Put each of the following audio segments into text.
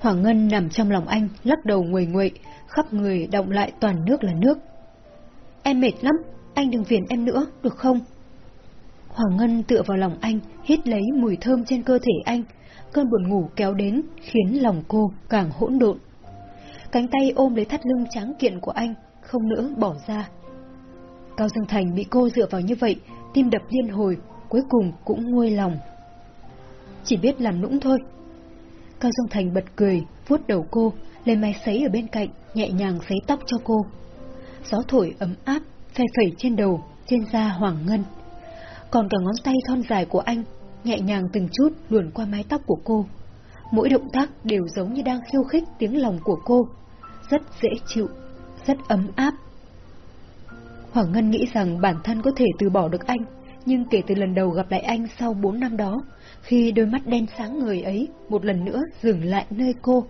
Hoàng Ngân nằm trong lòng anh, lắc đầu nguầy nguậy, khắp người động lại toàn nước là nước. Em mệt lắm, anh đừng phiền em nữa, được không? Hoàng Ngân tựa vào lòng anh, hít lấy mùi thơm trên cơ thể anh. Cơn buồn ngủ kéo đến, khiến lòng cô càng hỗn độn. Cánh tay ôm lấy thắt lưng trắng kiện của anh, không nữa bỏ ra. Cao Dương Thành bị cô dựa vào như vậy, tim đập liên hồi, cuối cùng cũng nguôi lòng. Chỉ biết làm nũng thôi. Cao Dương Thành bật cười, vuốt đầu cô, lấy máy sấy ở bên cạnh, nhẹ nhàng sấy tóc cho cô. Gió thổi ấm áp, phe phẩy trên đầu, trên da hoàng ngân. Còn cả ngón tay thon dài của anh, nhẹ nhàng từng chút luồn qua mái tóc của cô. Mỗi động tác đều giống như đang khiêu khích tiếng lòng của cô. Rất dễ chịu, rất ấm áp. Hoàng Ngân nghĩ rằng bản thân có thể từ bỏ được anh, nhưng kể từ lần đầu gặp lại anh sau bốn năm đó, khi đôi mắt đen sáng người ấy một lần nữa dừng lại nơi cô,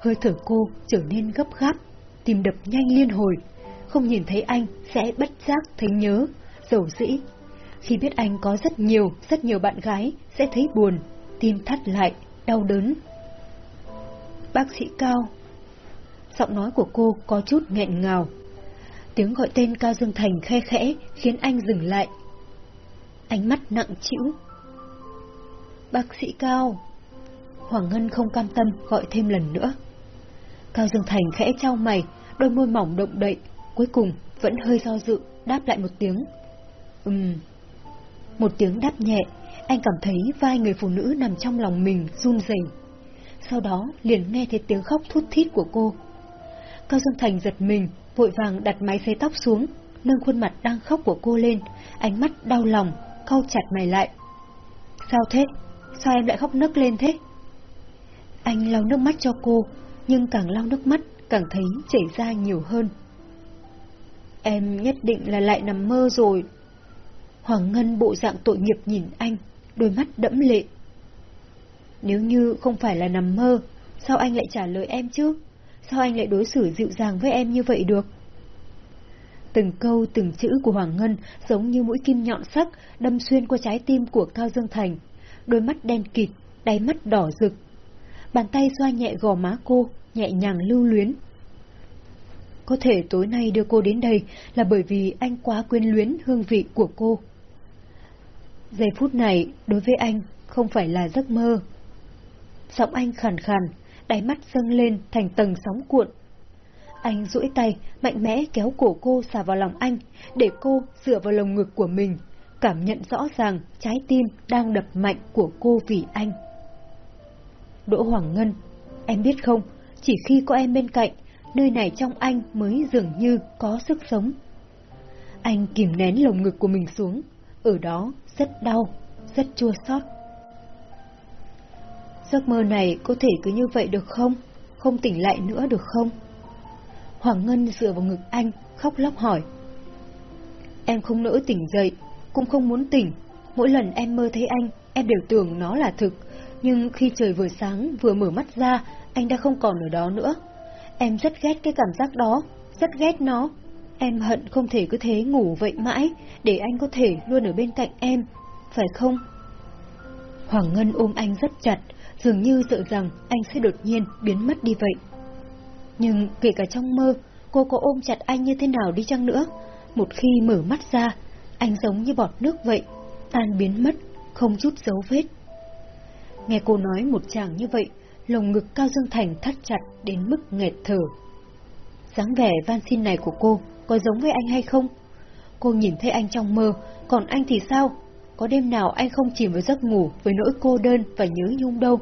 hơi thở cô trở nên gấp gáp, tim đập nhanh liên hồi, không nhìn thấy anh sẽ bất giác thấy nhớ, dầu dĩ. Khi biết anh có rất nhiều, rất nhiều bạn gái, sẽ thấy buồn, tim thắt lại, đau đớn. Bác sĩ Cao Giọng nói của cô có chút nghẹn ngào. Tiếng gọi tên Cao Dương Thành khe khẽ khiến anh dừng lại. Ánh mắt nặng chịu. Bác sĩ Cao Hoàng Ngân không cam tâm gọi thêm lần nữa. Cao Dương Thành khẽ trao mày, đôi môi mỏng động đậy, cuối cùng vẫn hơi do dự, đáp lại một tiếng. Ừm. Một tiếng đáp nhẹ, anh cảm thấy vai người phụ nữ nằm trong lòng mình run rẩy. Sau đó liền nghe thấy tiếng khóc thút thít của cô. Cao Dương Thành giật mình, vội vàng đặt máy xấy tóc xuống, nâng khuôn mặt đang khóc của cô lên, ánh mắt đau lòng, cau chặt mày lại. Sao thế? Sao em lại khóc nức lên thế? Anh lau nước mắt cho cô, nhưng càng lau nước mắt càng thấy chảy ra nhiều hơn. Em nhất định là lại nằm mơ rồi. Hoàng Ngân bộ dạng tội nghiệp nhìn anh, đôi mắt đẫm lệ. Nếu như không phải là nằm mơ, sao anh lại trả lời em chứ? Sao anh lại đối xử dịu dàng với em như vậy được? Từng câu từng chữ của Hoàng Ngân giống như mũi kim nhọn sắc đâm xuyên qua trái tim của Cao Dương Thành. Đôi mắt đen kịt, đáy mắt đỏ rực. Bàn tay xoa nhẹ gò má cô, nhẹ nhàng lưu luyến. Có thể tối nay đưa cô đến đây là bởi vì anh quá quyến luyến hương vị của cô. Giây phút này, đối với anh, không phải là giấc mơ. Giọng anh khàn khàn, đáy mắt dâng lên thành tầng sóng cuộn. Anh duỗi tay, mạnh mẽ kéo cổ cô xà vào lòng anh, để cô dựa vào lồng ngực của mình, cảm nhận rõ ràng trái tim đang đập mạnh của cô vì anh. Đỗ Hoàng Ngân, em biết không, chỉ khi có em bên cạnh, nơi này trong anh mới dường như có sức sống. Anh kìm nén lồng ngực của mình xuống, ở đó rất đau, rất chua xót. Giấc mơ này có thể cứ như vậy được không? Không tỉnh lại nữa được không? Hoàng Ngân dựa vào ngực anh, khóc lóc hỏi. Em không nỡ tỉnh dậy, cũng không muốn tỉnh. Mỗi lần em mơ thấy anh, em đều tưởng nó là thực. Nhưng khi trời vừa sáng, vừa mở mắt ra, anh đã không còn ở đó nữa. Em rất ghét cái cảm giác đó, rất ghét nó. Em hận không thể cứ thế ngủ vậy mãi, để anh có thể luôn ở bên cạnh em, phải không? Hoàng Ngân ôm anh rất chặt, dường như sợ rằng anh sẽ đột nhiên biến mất đi vậy. Nhưng kể cả trong mơ, cô có ôm chặt anh như thế nào đi chăng nữa, một khi mở mắt ra, anh giống như bọt nước vậy, tan biến mất, không chút dấu vết. Nghe cô nói một chàng như vậy, lồng ngực Cao Dương Thành thắt chặt đến mức nghẹt thở. dáng vẻ van xin này của cô có giống với anh hay không? Cô nhìn thấy anh trong mơ, còn anh thì sao? Có đêm nào anh không chìm vào giấc ngủ với nỗi cô đơn và nhớ nhung đâu?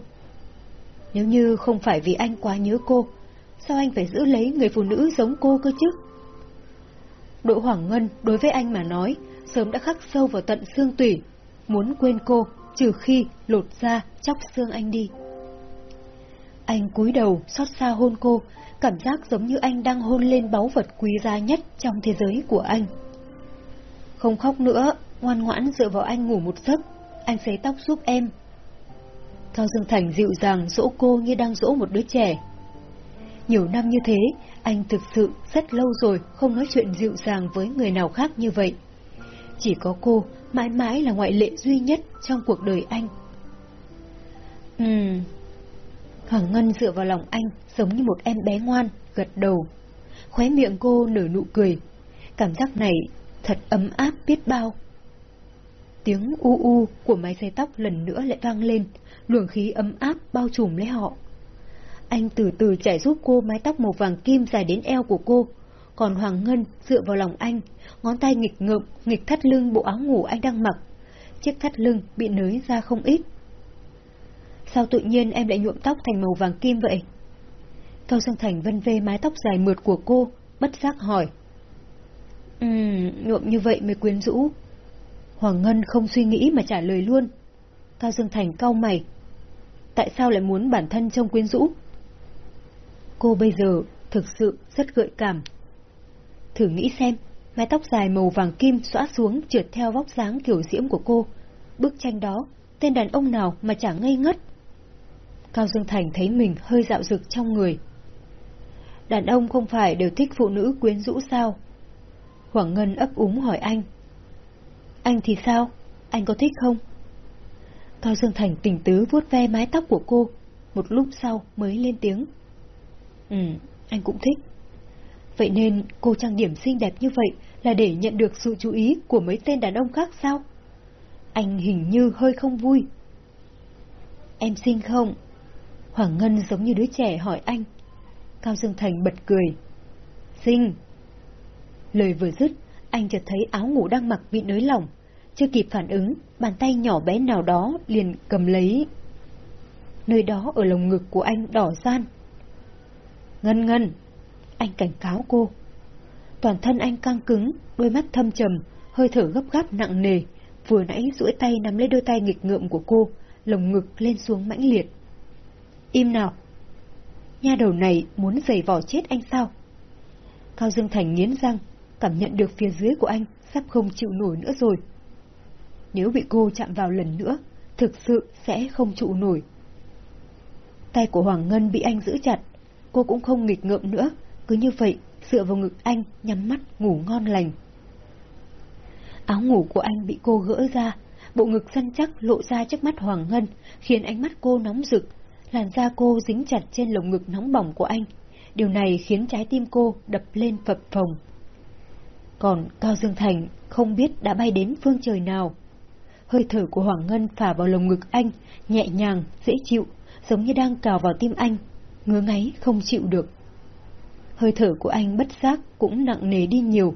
Nếu như không phải vì anh quá nhớ cô, sao anh phải giữ lấy người phụ nữ giống cô cơ chứ? Đỗ Hoàng Ngân đối với anh mà nói, sớm đã khắc sâu vào tận xương tủy, muốn quên cô trừ khi lột ra chóc xương anh đi. Anh cúi đầu xót xa hôn cô, cảm giác giống như anh đang hôn lên báu vật quý giá nhất trong thế giới của anh. Không khóc nữa, ngoan ngoãn dựa vào anh ngủ một giấc, anh sấy tóc giúp em. Cao Dương Thành dịu dàng dỗ cô như đang dỗ một đứa trẻ. Nhiều năm như thế, anh thực sự rất lâu rồi không nói chuyện dịu dàng với người nào khác như vậy. Chỉ có cô mãi mãi là ngoại lệ duy nhất trong cuộc đời anh. Ừm. Hoàng Ngân dựa vào lòng anh giống như một em bé ngoan, gật đầu. Khóe miệng cô nở nụ cười. Cảm giác này thật ấm áp biết bao. Tiếng u u của máy giày tóc lần nữa lại vang lên, luồng khí ấm áp bao trùm lấy họ. Anh từ từ chạy giúp cô mái tóc màu vàng kim dài đến eo của cô, còn Hoàng Ngân dựa vào lòng anh, ngón tay nghịch ngợm, nghịch thắt lưng bộ áo ngủ anh đang mặc. Chiếc thắt lưng bị nới ra không ít. Sao tự nhiên em lại nhuộm tóc thành màu vàng kim vậy? Cao Dương Thành vân vê mái tóc dài mượt của cô, bất giác hỏi. Ừm, nhuộm như vậy mới quyến rũ. Hoàng Ngân không suy nghĩ mà trả lời luôn. Cao Dương Thành cau mày. Tại sao lại muốn bản thân trông quyến rũ? Cô bây giờ thực sự rất gợi cảm. Thử nghĩ xem, mái tóc dài màu vàng kim xõa xuống trượt theo vóc dáng kiểu diễm của cô. Bức tranh đó, tên đàn ông nào mà chả ngây ngất. Cao Dương Thành thấy mình hơi dạo dực trong người. Đàn ông không phải đều thích phụ nữ quyến rũ sao? Hoàng Ngân ấp úng hỏi anh. Anh thì sao? Anh có thích không? Cao Dương Thành tỉnh tứ vuốt ve mái tóc của cô, một lúc sau mới lên tiếng. Ừ, anh cũng thích. Vậy nên cô trang điểm xinh đẹp như vậy là để nhận được sự chú ý của mấy tên đàn ông khác sao? Anh hình như hơi không vui. Em xinh không? Hoàng Ngân giống như đứa trẻ hỏi anh. Cao Dương Thành bật cười. Xinh. Lời vừa dứt, anh chợt thấy áo ngủ đang mặc bị nới lỏng. Chưa kịp phản ứng, bàn tay nhỏ bé nào đó liền cầm lấy. Nơi đó ở lồng ngực của anh đỏ gian. Ngân ngân! Anh cảnh cáo cô. Toàn thân anh căng cứng, đôi mắt thâm trầm, hơi thở gấp gáp nặng nề, vừa nãy duỗi tay nắm lấy đôi tay nghịch ngợm của cô, lồng ngực lên xuống mãnh liệt. Im nào! Nha đầu này muốn giày vỏ chết anh sao? Cao Dương Thành nghiến răng, cảm nhận được phía dưới của anh sắp không chịu nổi nữa rồi. Nếu bị cô chạm vào lần nữa, thực sự sẽ không trụ nổi. Tay của Hoàng Ngân bị anh giữ chặt, cô cũng không nghịch ngợm nữa, cứ như vậy, dựa vào ngực anh, nhắm mắt ngủ ngon lành. Áo ngủ của anh bị cô gỡ ra, bộ ngực săn chắc lộ ra trước mắt Hoàng Ngân, khiến ánh mắt cô nóng rực, làn da cô dính chặt trên lồng ngực nóng bỏng của anh. Điều này khiến trái tim cô đập lên phập phồng. Còn Cao Dương Thành không biết đã bay đến phương trời nào. Hơi thở của Hoàng Ngân phả vào lồng ngực anh, nhẹ nhàng, dễ chịu, giống như đang cào vào tim anh, ngứa ngáy không chịu được. Hơi thở của anh bất giác cũng nặng nề đi nhiều.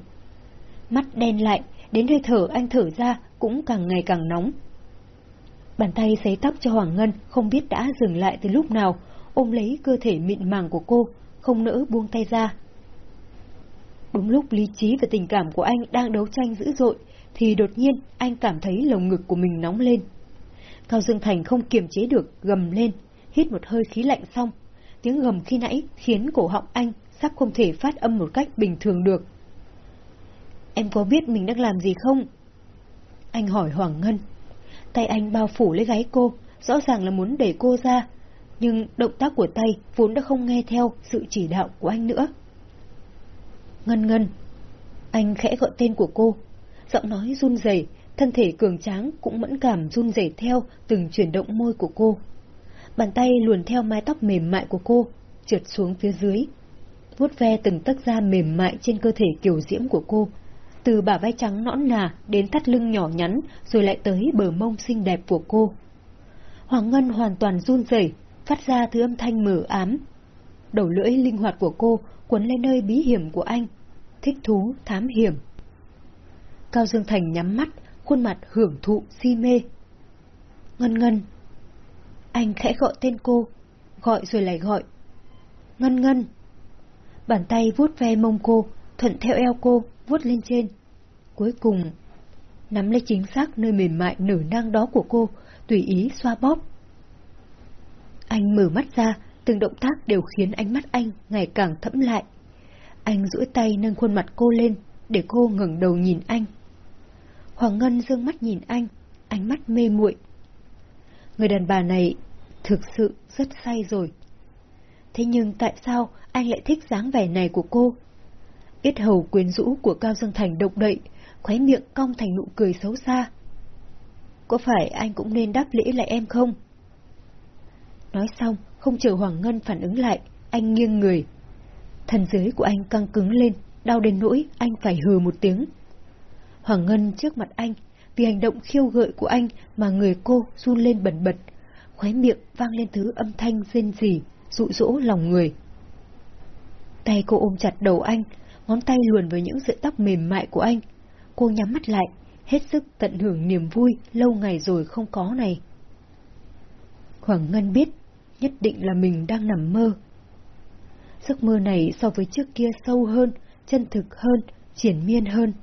Mắt đen lại, đến hơi thở anh thở ra cũng càng ngày càng nóng. Bàn tay sấy tóc cho Hoàng Ngân không biết đã dừng lại từ lúc nào, ôm lấy cơ thể mịn màng của cô, không nỡ buông tay ra. Đúng lúc lý trí và tình cảm của anh đang đấu tranh dữ dội, thì đột nhiên anh cảm thấy lồng ngực của mình nóng lên. Cao Dương Thành không kiềm chế được, gầm lên, hít một hơi khí lạnh xong. Tiếng gầm khi nãy khiến cổ họng anh sắp không thể phát âm một cách bình thường được. Em có biết mình đang làm gì không? Anh hỏi Hoàng Ngân. Tay anh bao phủ lấy gáy cô, rõ ràng là muốn để cô ra, nhưng động tác của tay vốn đã không nghe theo sự chỉ đạo của anh nữa. Ngân Ngân. Anh khẽ gọi tên của cô, giọng nói run rẩy, thân thể cường tráng cũng mẫn cảm run rẩy theo từng chuyển động môi của cô. Bàn tay luồn theo mái tóc mềm mại của cô, trượt xuống phía dưới vuốt ve từng tấc da mềm mại trên cơ thể kiểu diễm của cô, từ bả vai trắng nõn nà đến thắt lưng nhỏ nhắn, rồi lại tới bờ mông xinh đẹp của cô. Hoàng Ngân hoàn toàn run rẩy, phát ra thứ âm thanh mờ ám. Đầu lưỡi linh hoạt của cô quấn lên nơi bí hiểm của anh, thích thú, thám hiểm. Cao Dương Thành nhắm mắt, khuôn mặt hưởng thụ, si mê. Ngân Ngân. Anh khẽ gọi tên cô, gọi rồi lại gọi. Ngân Ngân. Bàn tay vuốt ve mông cô, thuận theo eo cô, vuốt lên trên. Cuối cùng, nắm lấy chính xác nơi mềm mại nở nang đó của cô, tùy ý xoa bóp. Anh mở mắt ra, từng động tác đều khiến ánh mắt anh ngày càng thẫm lại. Anh duỗi tay nâng khuôn mặt cô lên, để cô ngẩng đầu nhìn anh. Hoàng Ngân dương mắt nhìn anh, ánh mắt mê muội. Người đàn bà này thực sự rất say rồi. Thế nhưng tại sao anh lại thích dáng vẻ này của cô? Ít hầu quyến rũ của Cao Dương Thành động đậy, khóe miệng cong thành nụ cười xấu xa. Có phải anh cũng nên đáp lễ lại em không? Nói xong, không chờ Hoàng Ngân phản ứng lại, anh nghiêng người. Thân dưới của anh căng cứng lên, đau đến nỗi anh phải hừ một tiếng. Hoàng Ngân trước mặt anh, vì hành động khiêu gợi của anh mà người cô run lên bẩn bật, khóe miệng vang lên thứ âm thanh rên rỉ, dụ dỗ lòng người. Tay cô ôm chặt đầu anh, ngón tay luồn với những sợi tóc mềm mại của anh. Cô nhắm mắt lại, hết sức tận hưởng niềm vui lâu ngày rồi không có này. Hoàng Ngân biết, nhất định là mình đang nằm mơ. Giấc mơ này so với trước kia sâu hơn, chân thực hơn, triển miên hơn.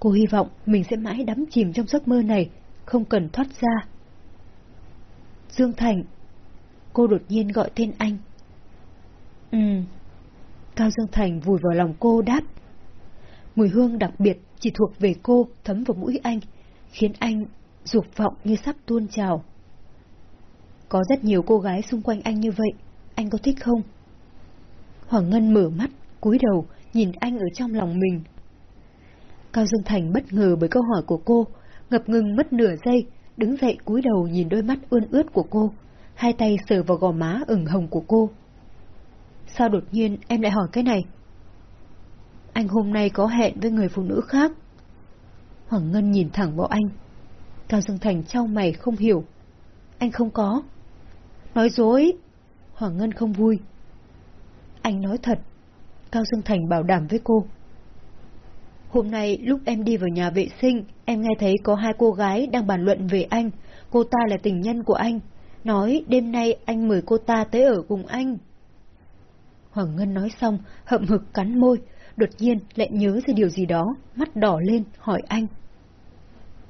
Cô hy vọng mình sẽ mãi đắm chìm trong giấc mơ này, không cần thoát ra. Dương Thành. Cô đột nhiên gọi tên anh. Ừ. Cao Dương Thành vùi vào lòng cô đáp. Mùi hương đặc biệt chỉ thuộc về cô thấm vào mũi anh, khiến anh dục vọng như sắp tuôn trào. Có rất nhiều cô gái xung quanh anh như vậy, anh có thích không? Hoàng Ngân mở mắt, cúi đầu, nhìn anh ở trong lòng mình. Cao Dương Thành bất ngờ bởi câu hỏi của cô, ngập ngừng mất nửa giây, đứng dậy cúi đầu nhìn đôi mắt ươn ướt của cô, hai tay sờ vào gò má ửng hồng của cô. Sao đột nhiên em lại hỏi cái này? Anh hôm nay có hẹn với người phụ nữ khác. Hoàng Ngân nhìn thẳng vào anh. Cao Dương Thành trao mày không hiểu. Anh không có. Nói dối. Hoàng Ngân không vui. Anh nói thật. Cao Dương Thành bảo đảm với cô. Hôm nay lúc em đi vào nhà vệ sinh, em nghe thấy có hai cô gái đang bàn luận về anh. Cô ta là tình nhân của anh. Nói đêm nay anh mời cô ta tới ở cùng anh. Hoàng Ngân nói xong, hậm hực cắn môi, đột nhiên lại nhớ ra điều gì đó, mắt đỏ lên, hỏi anh.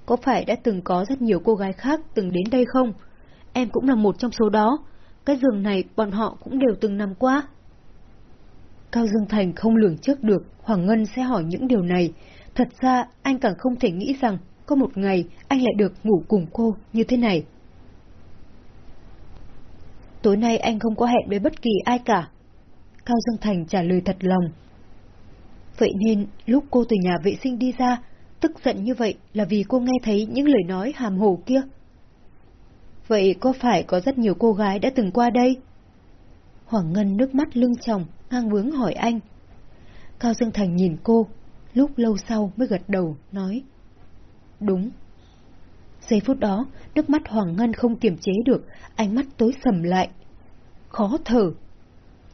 Có phải đã từng có rất nhiều cô gái khác từng đến đây không? Em cũng là một trong số đó. Cái giường này bọn họ cũng đều từng nằm qua. Cao Dương Thành không lường trước được Hoàng Ngân sẽ hỏi những điều này. Thật ra anh càng không thể nghĩ rằng có một ngày anh lại được ngủ cùng cô như thế này. Tối nay anh không có hẹn với bất kỳ ai cả. Cao Dương Thành trả lời thật lòng. Vậy nên lúc cô từ nhà vệ sinh đi ra, tức giận như vậy là vì cô nghe thấy những lời nói hàm hồ kia. Vậy có phải có rất nhiều cô gái đã từng qua đây? Hoàng Ngân nước mắt lưng tròng, ngang bướng hỏi anh. Cao Dương Thành nhìn cô, lúc lâu sau mới gật đầu, nói. Đúng. Giây phút đó, nước mắt Hoàng Ngân không kiềm chế được, ánh mắt tối sầm lại. Khó thở.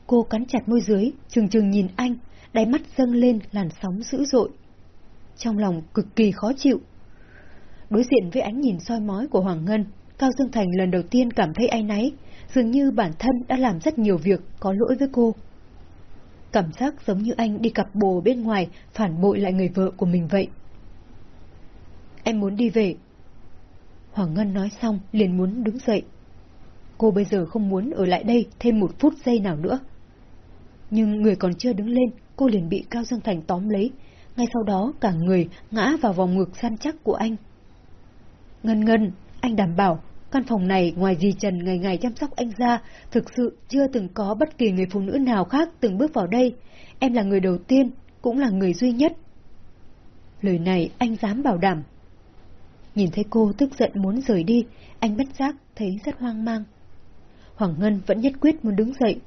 Cô cắn chặt môi dưới, chừng chừng nhìn anh, đáy mắt dâng lên làn sóng dữ dội. Trong lòng cực kỳ khó chịu. Đối diện với ánh nhìn soi mói của Hoàng Ngân, Cao Dương Thành lần đầu tiên cảm thấy áy náy, dường như bản thân đã làm rất nhiều việc có lỗi với cô. Cảm giác giống như anh đi cặp bồ bên ngoài phản bội lại người vợ của mình vậy. Em muốn đi về. Hoàng Ngân nói xong liền muốn đứng dậy. Cô bây giờ không muốn ở lại đây thêm một phút giây nào nữa. Nhưng người còn chưa đứng lên, cô liền bị Cao Dương Thành tóm lấy. Ngay sau đó cả người ngã vào vòng ngực săn chắc của anh. Ngân Ngân, anh đảm bảo Căn phòng này ngoài dì Trần ngày ngày chăm sóc anh ra, thực sự chưa từng có bất kỳ người phụ nữ nào khác từng bước vào đây. Em là người đầu tiên, cũng là người duy nhất. Lời này anh dám bảo đảm. Nhìn thấy cô tức giận muốn rời đi, anh bất giác thấy rất hoang mang. Hoàng Ngân vẫn nhất quyết muốn đứng dậy.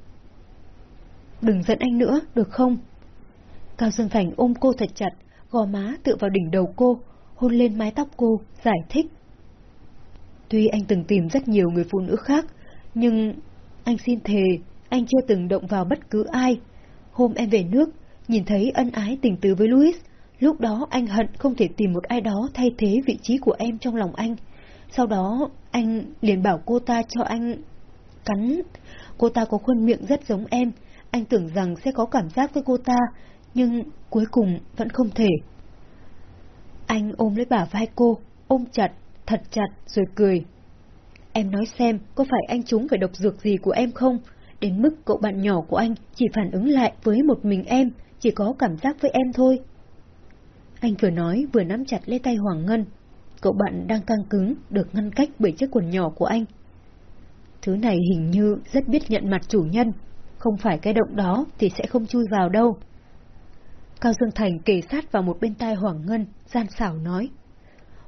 Đừng giận anh nữa, được không? Cao Dương Thành ôm cô thật chặt, gò má tựa vào đỉnh đầu cô, hôn lên mái tóc cô, giải thích. Tuy anh từng tìm rất nhiều người phụ nữ khác, nhưng anh xin thề, anh chưa từng động vào bất cứ ai. Hôm em về nước, nhìn thấy ân ái tình tứ với Louis, lúc đó anh hận không thể tìm một ai đó thay thế vị trí của em trong lòng anh. Sau đó, anh liền bảo cô ta cho anh cắn. Cô ta có khuôn miệng rất giống em, anh tưởng rằng sẽ có cảm giác với cô ta, nhưng cuối cùng vẫn không thể. Anh ôm lấy bả vai cô, ôm chặt, thật chặt rồi cười. Em nói xem, có phải anh trúng phải độc dược gì của em không? Đến mức cậu bạn nhỏ của anh chỉ phản ứng lại với một mình em, chỉ có cảm giác với em thôi. Anh vừa nói vừa nắm chặt lấy tay Hoàng Ngân. Cậu bạn đang căng cứng, được ngăn cách bởi chiếc quần nhỏ của anh. Thứ này hình như rất biết nhận mặt chủ nhân, không phải cái động đó thì sẽ không chui vào đâu. Cao Dương Thành kề sát vào một bên tai Hoàng Ngân, gian xảo nói.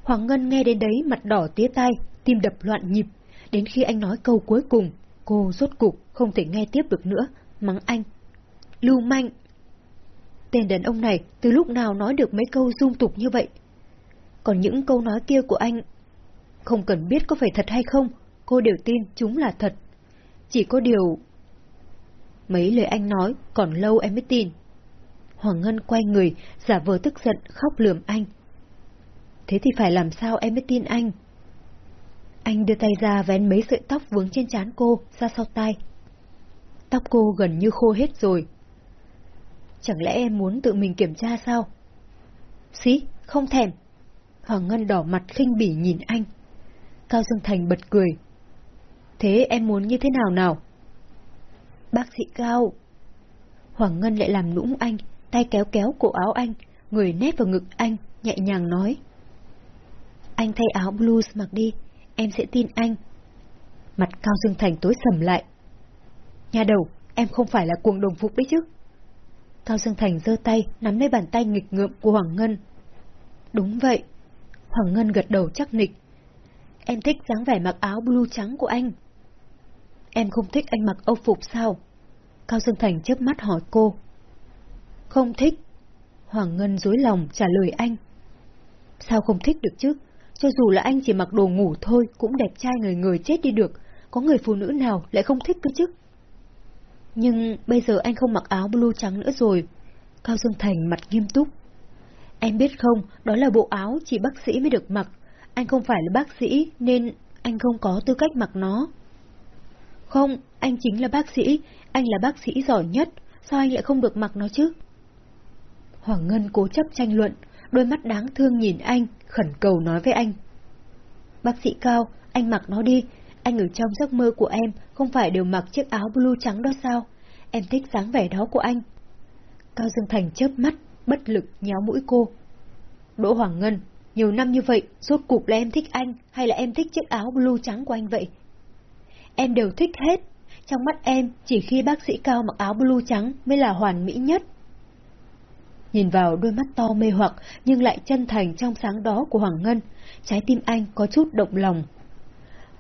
Hoàng Ngân nghe đến đấy mặt đỏ tía tai, tim đập loạn nhịp, đến khi anh nói câu cuối cùng, Cô rốt cục không thể nghe tiếp được nữa, mắng anh. Lưu manh! Tên đàn ông này từ lúc nào nói được mấy câu dung tục như vậy? Còn những câu nói kia của anh, không cần biết có phải thật hay không, cô đều tin chúng là thật. Chỉ có điều... Mấy lời anh nói còn lâu em mới tin. Hoàng Ngân quay người, giả vờ tức giận khóc lườm anh. Thế thì phải làm sao em mới tin anh? Anh đưa tay ra vén mấy sợi tóc vướng trên trán cô ra sau tai. Tóc cô gần như khô hết rồi. Chẳng lẽ em muốn tự mình kiểm tra sao? Xí, không thèm. Hoàng Ngân đỏ mặt khinh bỉ nhìn anh. Cao Dương Thành bật cười. Thế em muốn như thế nào nào? Bác sĩ Cao. Hoàng Ngân lại làm nũng anh, tay kéo kéo cổ áo anh, người nép vào ngực anh, nhẹ nhàng nói. Anh thay áo blues mặc đi, em sẽ tin anh. Mặt Cao Dương Thành tối sầm lại. Nhà đầu, em không phải là cuồng đồng phục đấy chứ. Cao Dương Thành giơ tay, nắm lấy bàn tay nghịch ngợm của Hoàng Ngân. Đúng vậy. Hoàng Ngân gật đầu chắc nịch. Em thích dáng vẻ mặc áo blue trắng của anh. Em không thích anh mặc âu phục sao? Cao Dương Thành chớp mắt hỏi cô. Không thích. Hoàng Ngân dối lòng trả lời anh. Sao không thích được chứ? Cho dù là anh chỉ mặc đồ ngủ thôi cũng đẹp trai người người chết đi được, có người phụ nữ nào lại không thích cơ chứ? Nhưng bây giờ anh không mặc áo blue trắng nữa rồi. Cao Dương Thành mặt nghiêm túc. Em biết không, đó là bộ áo chỉ bác sĩ mới được mặc. Anh không phải là bác sĩ nên anh không có tư cách mặc nó. Không, anh chính là bác sĩ, anh là bác sĩ giỏi nhất, sao anh lại không được mặc nó chứ? Hoàng Ngân cố chấp tranh luận, đôi mắt đáng thương nhìn anh, khẩn cầu nói với anh. Bác sĩ Cao, anh mặc nó đi, anh ở trong giấc mơ của em không phải đều mặc chiếc áo blue trắng đó sao? Em thích dáng vẻ đó của anh. Cao Dương Thành chớp mắt, bất lực nhéo mũi cô. Đỗ Hoàng Ngân, nhiều năm như vậy, rốt cục là em thích anh hay là em thích chiếc áo blue trắng của anh vậy? Em đều thích hết. Trong mắt em, chỉ khi bác sĩ Cao mặc áo blue trắng mới là hoàn mỹ nhất. Nhìn vào đôi mắt to mê hoặc nhưng lại chân thành trong sáng đó của Hoàng Ngân, trái tim anh có chút động lòng.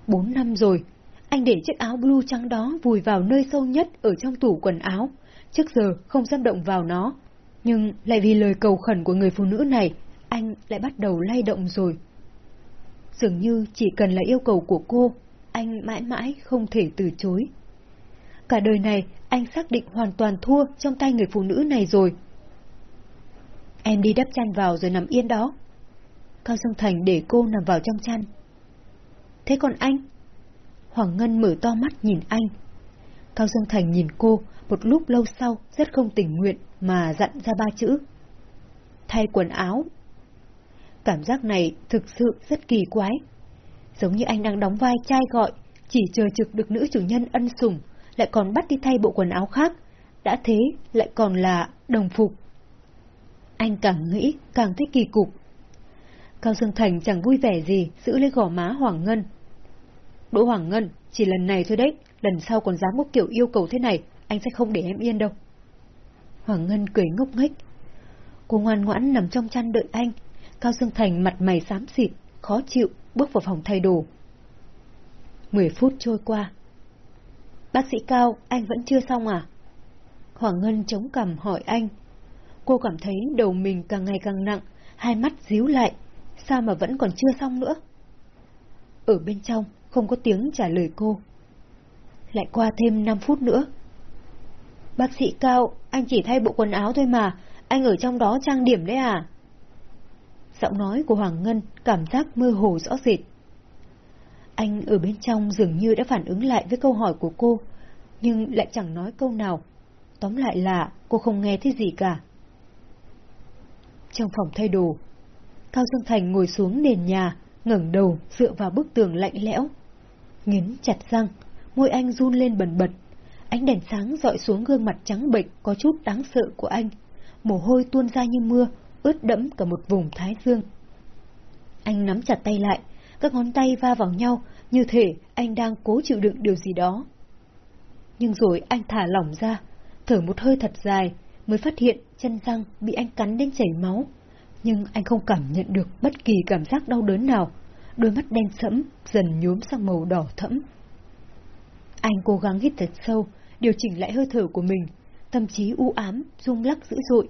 Bốn năm rồi, anh để chiếc áo blue trắng đó vùi vào nơi sâu nhất ở trong tủ quần áo, trước giờ không dám động vào nó. Nhưng lại vì lời cầu khẩn của người phụ nữ này, anh lại bắt đầu lay động rồi. Dường như chỉ cần là yêu cầu của cô, anh mãi mãi không thể từ chối. Cả đời này, anh xác định hoàn toàn thua trong tay người phụ nữ này rồi. Em đi đắp chăn vào rồi nằm yên đó. Cao Dương Thành để cô nằm vào trong chăn. Thế còn anh? Hoàng Ngân mở to mắt nhìn anh. Cao Dương Thành nhìn cô, một lúc lâu sau rất không tình nguyện mà dặn ra ba chữ. Thay quần áo. Cảm giác này thực sự rất kỳ quái. Giống như anh đang đóng vai trai gọi, chỉ chờ trực được nữ chủ nhân ân sủng, lại còn bắt đi thay bộ quần áo khác. Đã thế, lại còn là đồng phục. Anh càng nghĩ, càng thấy kỳ cục. Cao Dương Thành chẳng vui vẻ gì, giữ lấy gò má Hoàng Ngân. Đỗ Hoàng Ngân, chỉ lần này thôi đấy, lần sau còn dám có kiểu yêu cầu thế này, anh sẽ không để em yên đâu. Hoàng Ngân cười ngốc nghếch. Cô ngoan ngoãn nằm trong chăn đợi anh. Cao Dương Thành mặt mày xám xịt, khó chịu, bước vào phòng thay đồ. Mười phút trôi qua. Bác sĩ Cao, anh vẫn chưa xong à? Hoàng Ngân chống cằm hỏi anh. Cô cảm thấy đầu mình càng ngày càng nặng, hai mắt díu lại. Sao mà vẫn còn chưa xong nữa? Ở bên trong, không có tiếng trả lời cô. Lại qua thêm 5 phút nữa. Bác sĩ Cao, anh chỉ thay bộ quần áo thôi mà, anh ở trong đó trang điểm đấy à? Giọng nói của Hoàng Ngân cảm giác mơ hồ rõ rệt. Anh ở bên trong dường như đã phản ứng lại với câu hỏi của cô, nhưng lại chẳng nói câu nào. Tóm lại là cô không nghe thấy gì cả. Trong phòng thay đồ, Cao Dương Thành ngồi xuống nền nhà, ngẩng đầu dựa vào bức tường lạnh lẽo. Nghiến chặt răng, môi anh run lên bần bật. Ánh đèn sáng dọi xuống gương mặt trắng bệch có chút đáng sợ của anh. Mồ hôi tuôn ra như mưa, ướt đẫm cả một vùng thái dương. Anh nắm chặt tay lại, các ngón tay va vào nhau, như thể anh đang cố chịu đựng điều gì đó. Nhưng rồi anh thả lỏng ra, thở một hơi thật dài, mới phát hiện chân răng bị anh cắn đến chảy máu. Nhưng anh không cảm nhận được bất kỳ cảm giác đau đớn nào, đôi mắt đen sẫm dần nhuốm sang màu đỏ thẫm. Anh cố gắng hít thật sâu, điều chỉnh lại hơi thở của mình, tâm trí u ám, rung lắc dữ dội.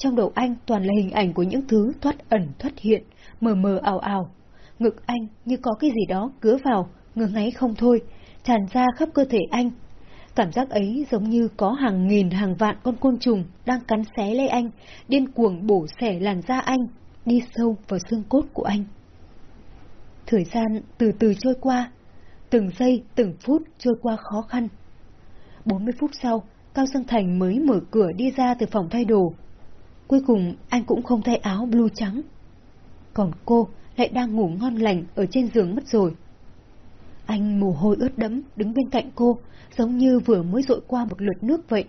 Trong đầu anh toàn là hình ảnh của những thứ thoát ẩn thoát hiện, mờ mờ ảo ảo. Ngực anh như có cái gì đó cứa vào, ngứa ngáy không thôi, tràn ra khắp cơ thể anh. Cảm giác ấy giống như có hàng nghìn hàng vạn con côn trùng đang cắn xé lấy anh, điên cuồng bổ xẻ làn da anh, đi sâu vào xương cốt của anh. Thời gian từ từ trôi qua, từng giây, từng phút trôi qua khó khăn. 40 phút sau, Cao Sơn Thành mới mở cửa đi ra từ phòng thay đồ. Cuối cùng anh cũng không thay áo blue trắng. Còn cô lại đang ngủ ngon lành ở trên giường mất rồi. Anh mồ hôi ướt đẫm đứng bên cạnh cô, giống như vừa mới dội qua một lượt nước vậy,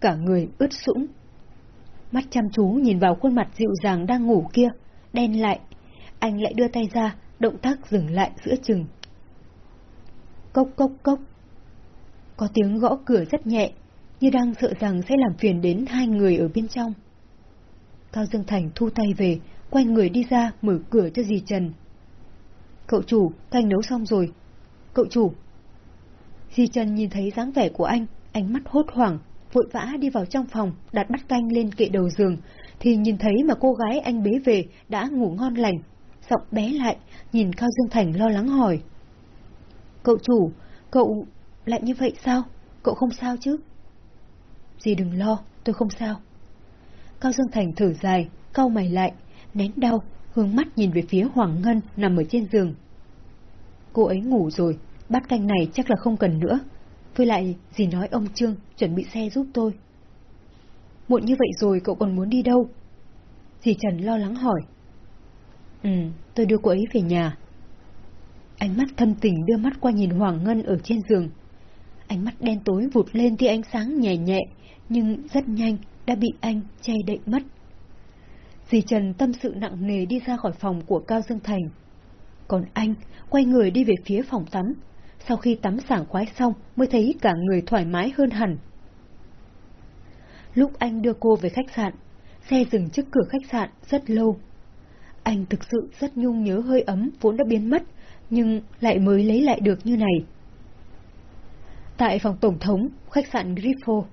cả người ướt sũng. Mắt chăm chú nhìn vào khuôn mặt dịu dàng đang ngủ kia, đen lại. Anh lại đưa tay ra, động tác dừng lại giữa chừng. Cốc cốc cốc. Có tiếng gõ cửa rất nhẹ, như đang sợ rằng sẽ làm phiền đến hai người ở bên trong. Cao Dương Thành thu tay về, quay người đi ra mở cửa cho dì Trần. Cậu chủ, canh nấu xong rồi. Cậu chủ. Dì Trần nhìn thấy dáng vẻ của anh, ánh mắt hốt hoảng, vội vã đi vào trong phòng, đặt bát canh lên kệ đầu giường, thì nhìn thấy mà cô gái anh bế về đã ngủ ngon lành. Giọng bé lại, nhìn Cao Dương Thành lo lắng hỏi. Cậu chủ, cậu lại như vậy sao? Cậu không sao chứ? Dì đừng lo, tôi không sao. Cao Dương Thành thở dài, cau mày lại, nén đau, hướng mắt nhìn về phía Hoàng Ngân nằm ở trên giường. Cô ấy ngủ rồi, bát canh này chắc là không cần nữa. Với lại, dì nói ông Trương chuẩn bị xe giúp tôi. Muộn như vậy rồi cậu còn muốn đi đâu? Dì Trần lo lắng hỏi. Ừ, tôi đưa cô ấy về nhà. Ánh mắt thâm tình đưa mắt qua nhìn Hoàng Ngân ở trên giường. Ánh mắt đen tối vụt lên tia ánh sáng nhẹ nhẹ, nhưng rất nhanh đã bị anh che đậy mất. Dì Trần tâm sự nặng nề đi ra khỏi phòng của Cao Dương Thành. Còn anh quay người đi về phía phòng tắm, sau khi tắm sảng khoái xong mới thấy cả người thoải mái hơn hẳn. Lúc anh đưa cô về khách sạn, xe dừng trước cửa khách sạn rất lâu. Anh thực sự rất nhung nhớ hơi ấm vốn đã biến mất, nhưng lại mới lấy lại được như này. Tại phòng tổng thống, khách sạn Griffo,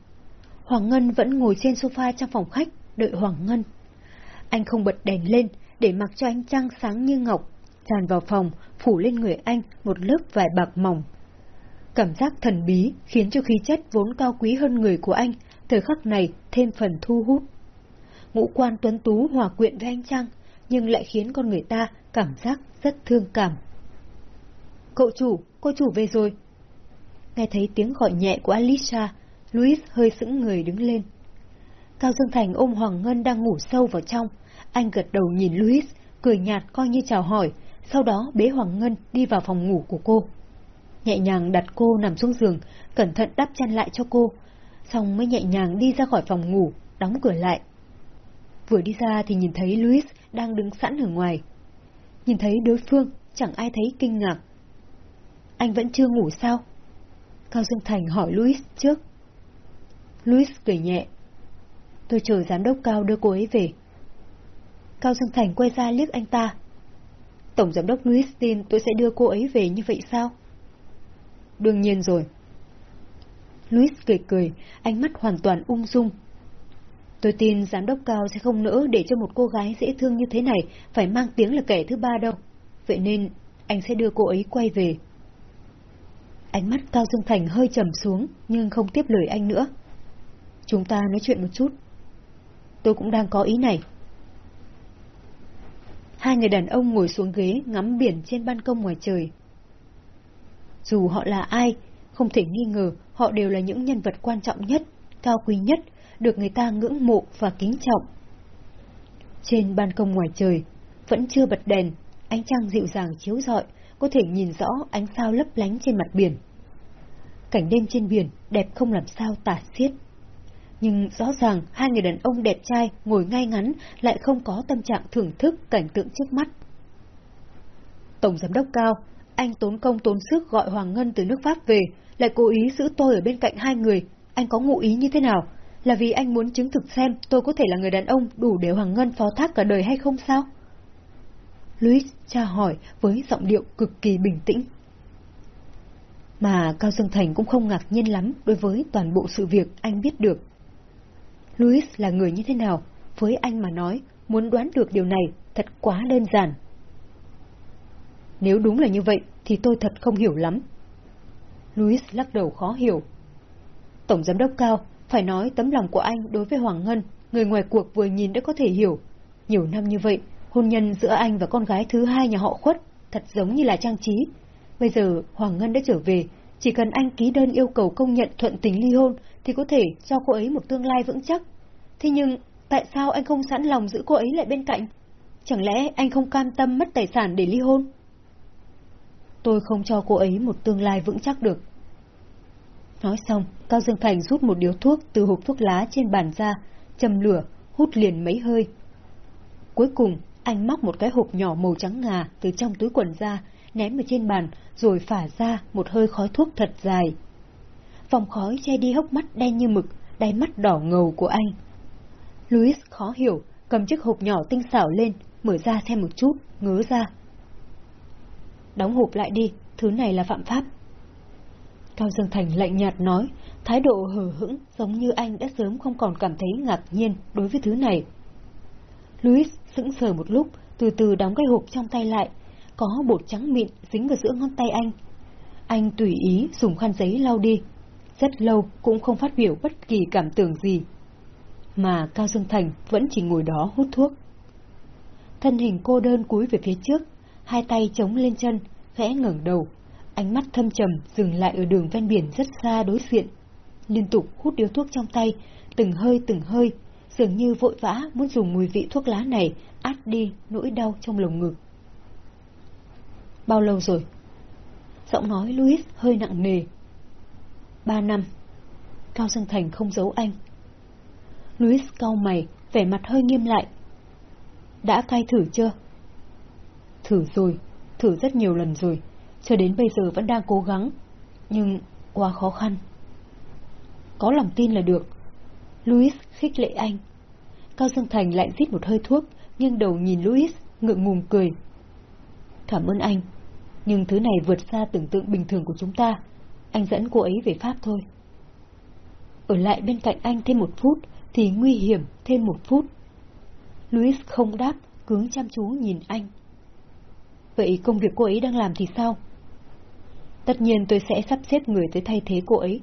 Hoàng Ngân vẫn ngồi trên sofa trong phòng khách, đợi Hoàng Ngân. Anh không bật đèn lên, để mặc cho ánh trăng sáng như ngọc, tràn vào phòng, phủ lên người anh một lớp vải bạc mỏng. Cảm giác thần bí khiến cho khí chất vốn cao quý hơn người của anh, thời khắc này thêm phần thu hút. Ngũ quan tuấn tú hòa quyện với anh trăng, nhưng lại khiến con người ta cảm giác rất thương cảm. Cậu chủ, cô chủ về rồi. Nghe thấy tiếng gọi nhẹ của Alicia, Louis hơi sững người đứng lên. Cao Dương Thành ôm Hoàng Ngân đang ngủ sâu vào trong. Anh gật đầu nhìn Louis, cười nhạt coi như chào hỏi, sau đó bế Hoàng Ngân đi vào phòng ngủ của cô. Nhẹ nhàng đặt cô nằm xuống giường, cẩn thận đắp chăn lại cho cô, xong mới nhẹ nhàng đi ra khỏi phòng ngủ, đóng cửa lại. Vừa đi ra thì nhìn thấy Louis đang đứng sẵn ở ngoài. Nhìn thấy đối phương, chẳng ai thấy kinh ngạc. Anh vẫn chưa ngủ sao? Cao Dương Thành hỏi Louis trước. Louis cười nhẹ. Tôi chờ giám đốc Cao đưa cô ấy về. Cao Dương Thành quay ra liếc anh ta. Tổng giám đốc Louis tin tôi sẽ đưa cô ấy về như vậy sao? Đương nhiên rồi. Louis cười cười, ánh mắt hoàn toàn ung dung. Tôi tin giám đốc Cao sẽ không nỡ để cho một cô gái dễ thương như thế này phải mang tiếng là kẻ thứ ba đâu. Vậy nên, anh sẽ đưa cô ấy quay về. Ánh mắt Cao Dương Thành hơi trầm xuống, nhưng không tiếp lời anh nữa. Chúng ta nói chuyện một chút. Tôi cũng đang có ý này. Hai người đàn ông ngồi xuống ghế ngắm biển trên ban công ngoài trời. Dù họ là ai, không thể nghi ngờ họ đều là những nhân vật quan trọng nhất, cao quý nhất, được người ta ngưỡng mộ và kính trọng. Trên ban công ngoài trời, vẫn chưa bật đèn, ánh trăng dịu dàng chiếu rọi, có thể nhìn rõ ánh sao lấp lánh trên mặt biển. Cảnh đêm trên biển đẹp không làm sao tả xiết. Nhưng rõ ràng hai người đàn ông đẹp trai ngồi ngay ngắn lại không có tâm trạng thưởng thức cảnh tượng trước mắt. Tổng giám đốc cao, anh tốn công tốn sức gọi Hoàng Ngân từ nước Pháp về, lại cố ý giữ tôi ở bên cạnh hai người. Anh có ngụ ý như thế nào? Là vì anh muốn chứng thực xem tôi có thể là người đàn ông đủ để Hoàng Ngân phó thác cả đời hay không sao? Louis tra hỏi với giọng điệu cực kỳ bình tĩnh. Mà Cao Dương Thành cũng không ngạc nhiên lắm đối với toàn bộ sự việc anh biết được. Louis là người như thế nào, với anh mà nói, muốn đoán được điều này thật quá đơn giản. Nếu đúng là như vậy, thì tôi thật không hiểu lắm. Louis lắc đầu khó hiểu. Tổng giám đốc Cao, phải nói tấm lòng của anh đối với Hoàng Ngân, người ngoài cuộc vừa nhìn đã có thể hiểu. Nhiều năm như vậy, hôn nhân giữa anh và con gái thứ hai nhà họ khuất, thật giống như là trang trí. Bây giờ Hoàng Ngân đã trở về, chỉ cần anh ký đơn yêu cầu công nhận thuận tình ly hôn thì có thể cho cô ấy một tương lai vững chắc. Thế nhưng, tại sao anh không sẵn lòng giữ cô ấy lại bên cạnh? Chẳng lẽ anh không cam tâm mất tài sản để ly hôn? Tôi không cho cô ấy một tương lai vững chắc được. Nói xong, Cao Dương Thành rút một điếu thuốc từ hộp thuốc lá trên bàn ra, châm lửa, hút liền mấy hơi. Cuối cùng, anh móc một cái hộp nhỏ màu trắng ngà từ trong túi quần ra, ném ở trên bàn, rồi phả ra một hơi khói thuốc thật dài. Vòng khói che đi hốc mắt đen như mực, đáy mắt đỏ ngầu của anh. Louis khó hiểu, cầm chiếc hộp nhỏ tinh xảo lên, mở ra xem một chút, ngớ ra. Đóng hộp lại đi, thứ này là phạm pháp. Cao Dương Thành lạnh nhạt nói, thái độ hờ hững giống như anh đã sớm không còn cảm thấy ngạc nhiên đối với thứ này. Louis sững sờ một lúc, từ từ đóng cái hộp trong tay lại, có bột trắng mịn dính vào giữa ngón tay anh. Anh tùy ý dùng khăn giấy lau đi, rất lâu cũng không phát biểu bất kỳ cảm tưởng gì. Mà Cao Dương Thành vẫn chỉ ngồi đó hút thuốc. Thân hình cô đơn cúi về phía trước, hai tay chống lên chân, khẽ ngẩng đầu, ánh mắt thâm trầm dừng lại ở đường ven biển rất xa đối diện. Liên tục hút điếu thuốc trong tay, từng hơi từng hơi, dường như vội vã muốn dùng mùi vị thuốc lá này át đi nỗi đau trong lồng ngực. Bao lâu rồi? Giọng nói Louis hơi nặng nề. Ba năm. Cao Dương Thành không giấu anh. Louis cau mày, vẻ mặt hơi nghiêm lại. Đã cai thử chưa? Thử rồi, thử rất nhiều lần rồi, cho đến bây giờ vẫn đang cố gắng, nhưng quá khó khăn. Có lòng tin là được. Louis khích lệ anh. Cao Dương Thành lại rít một hơi thuốc, nhưng đầu nhìn Louis, ngượng ngùng cười. Cảm ơn anh, nhưng thứ này vượt xa tưởng tượng bình thường của chúng ta. Anh dẫn cô ấy về Pháp thôi. Ở lại bên cạnh anh thêm một phút, thì nguy hiểm thêm một phút. Louis không đáp, cứng chăm chú nhìn anh. Vậy công việc cô ấy đang làm thì sao? Tất nhiên tôi sẽ sắp xếp người tới thay thế cô ấy.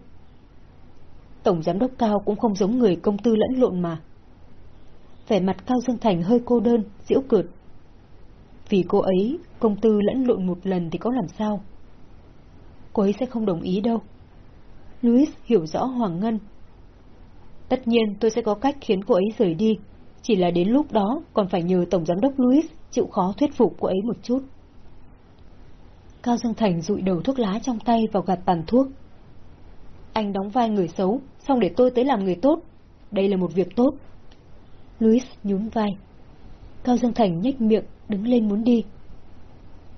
Tổng giám đốc cao cũng không giống người công tư lẫn lộn mà. Vẻ mặt Cao Dương Thành hơi cô đơn, diễu cợt. Vì cô ấy, công tư lẫn lộn một lần thì có làm sao? Cô ấy sẽ không đồng ý đâu. Louis hiểu rõ Hoàng Ngân. Tất nhiên tôi sẽ có cách khiến cô ấy rời đi, chỉ là đến lúc đó còn phải nhờ Tổng Giám đốc Louis chịu khó thuyết phục cô ấy một chút. Cao Dương Thành rụi đầu thuốc lá trong tay vào gạt tàn thuốc. Anh đóng vai người xấu, xong để tôi tới làm người tốt. Đây là một việc tốt. Louis nhún vai. Cao Dương Thành nhếch miệng, đứng lên muốn đi.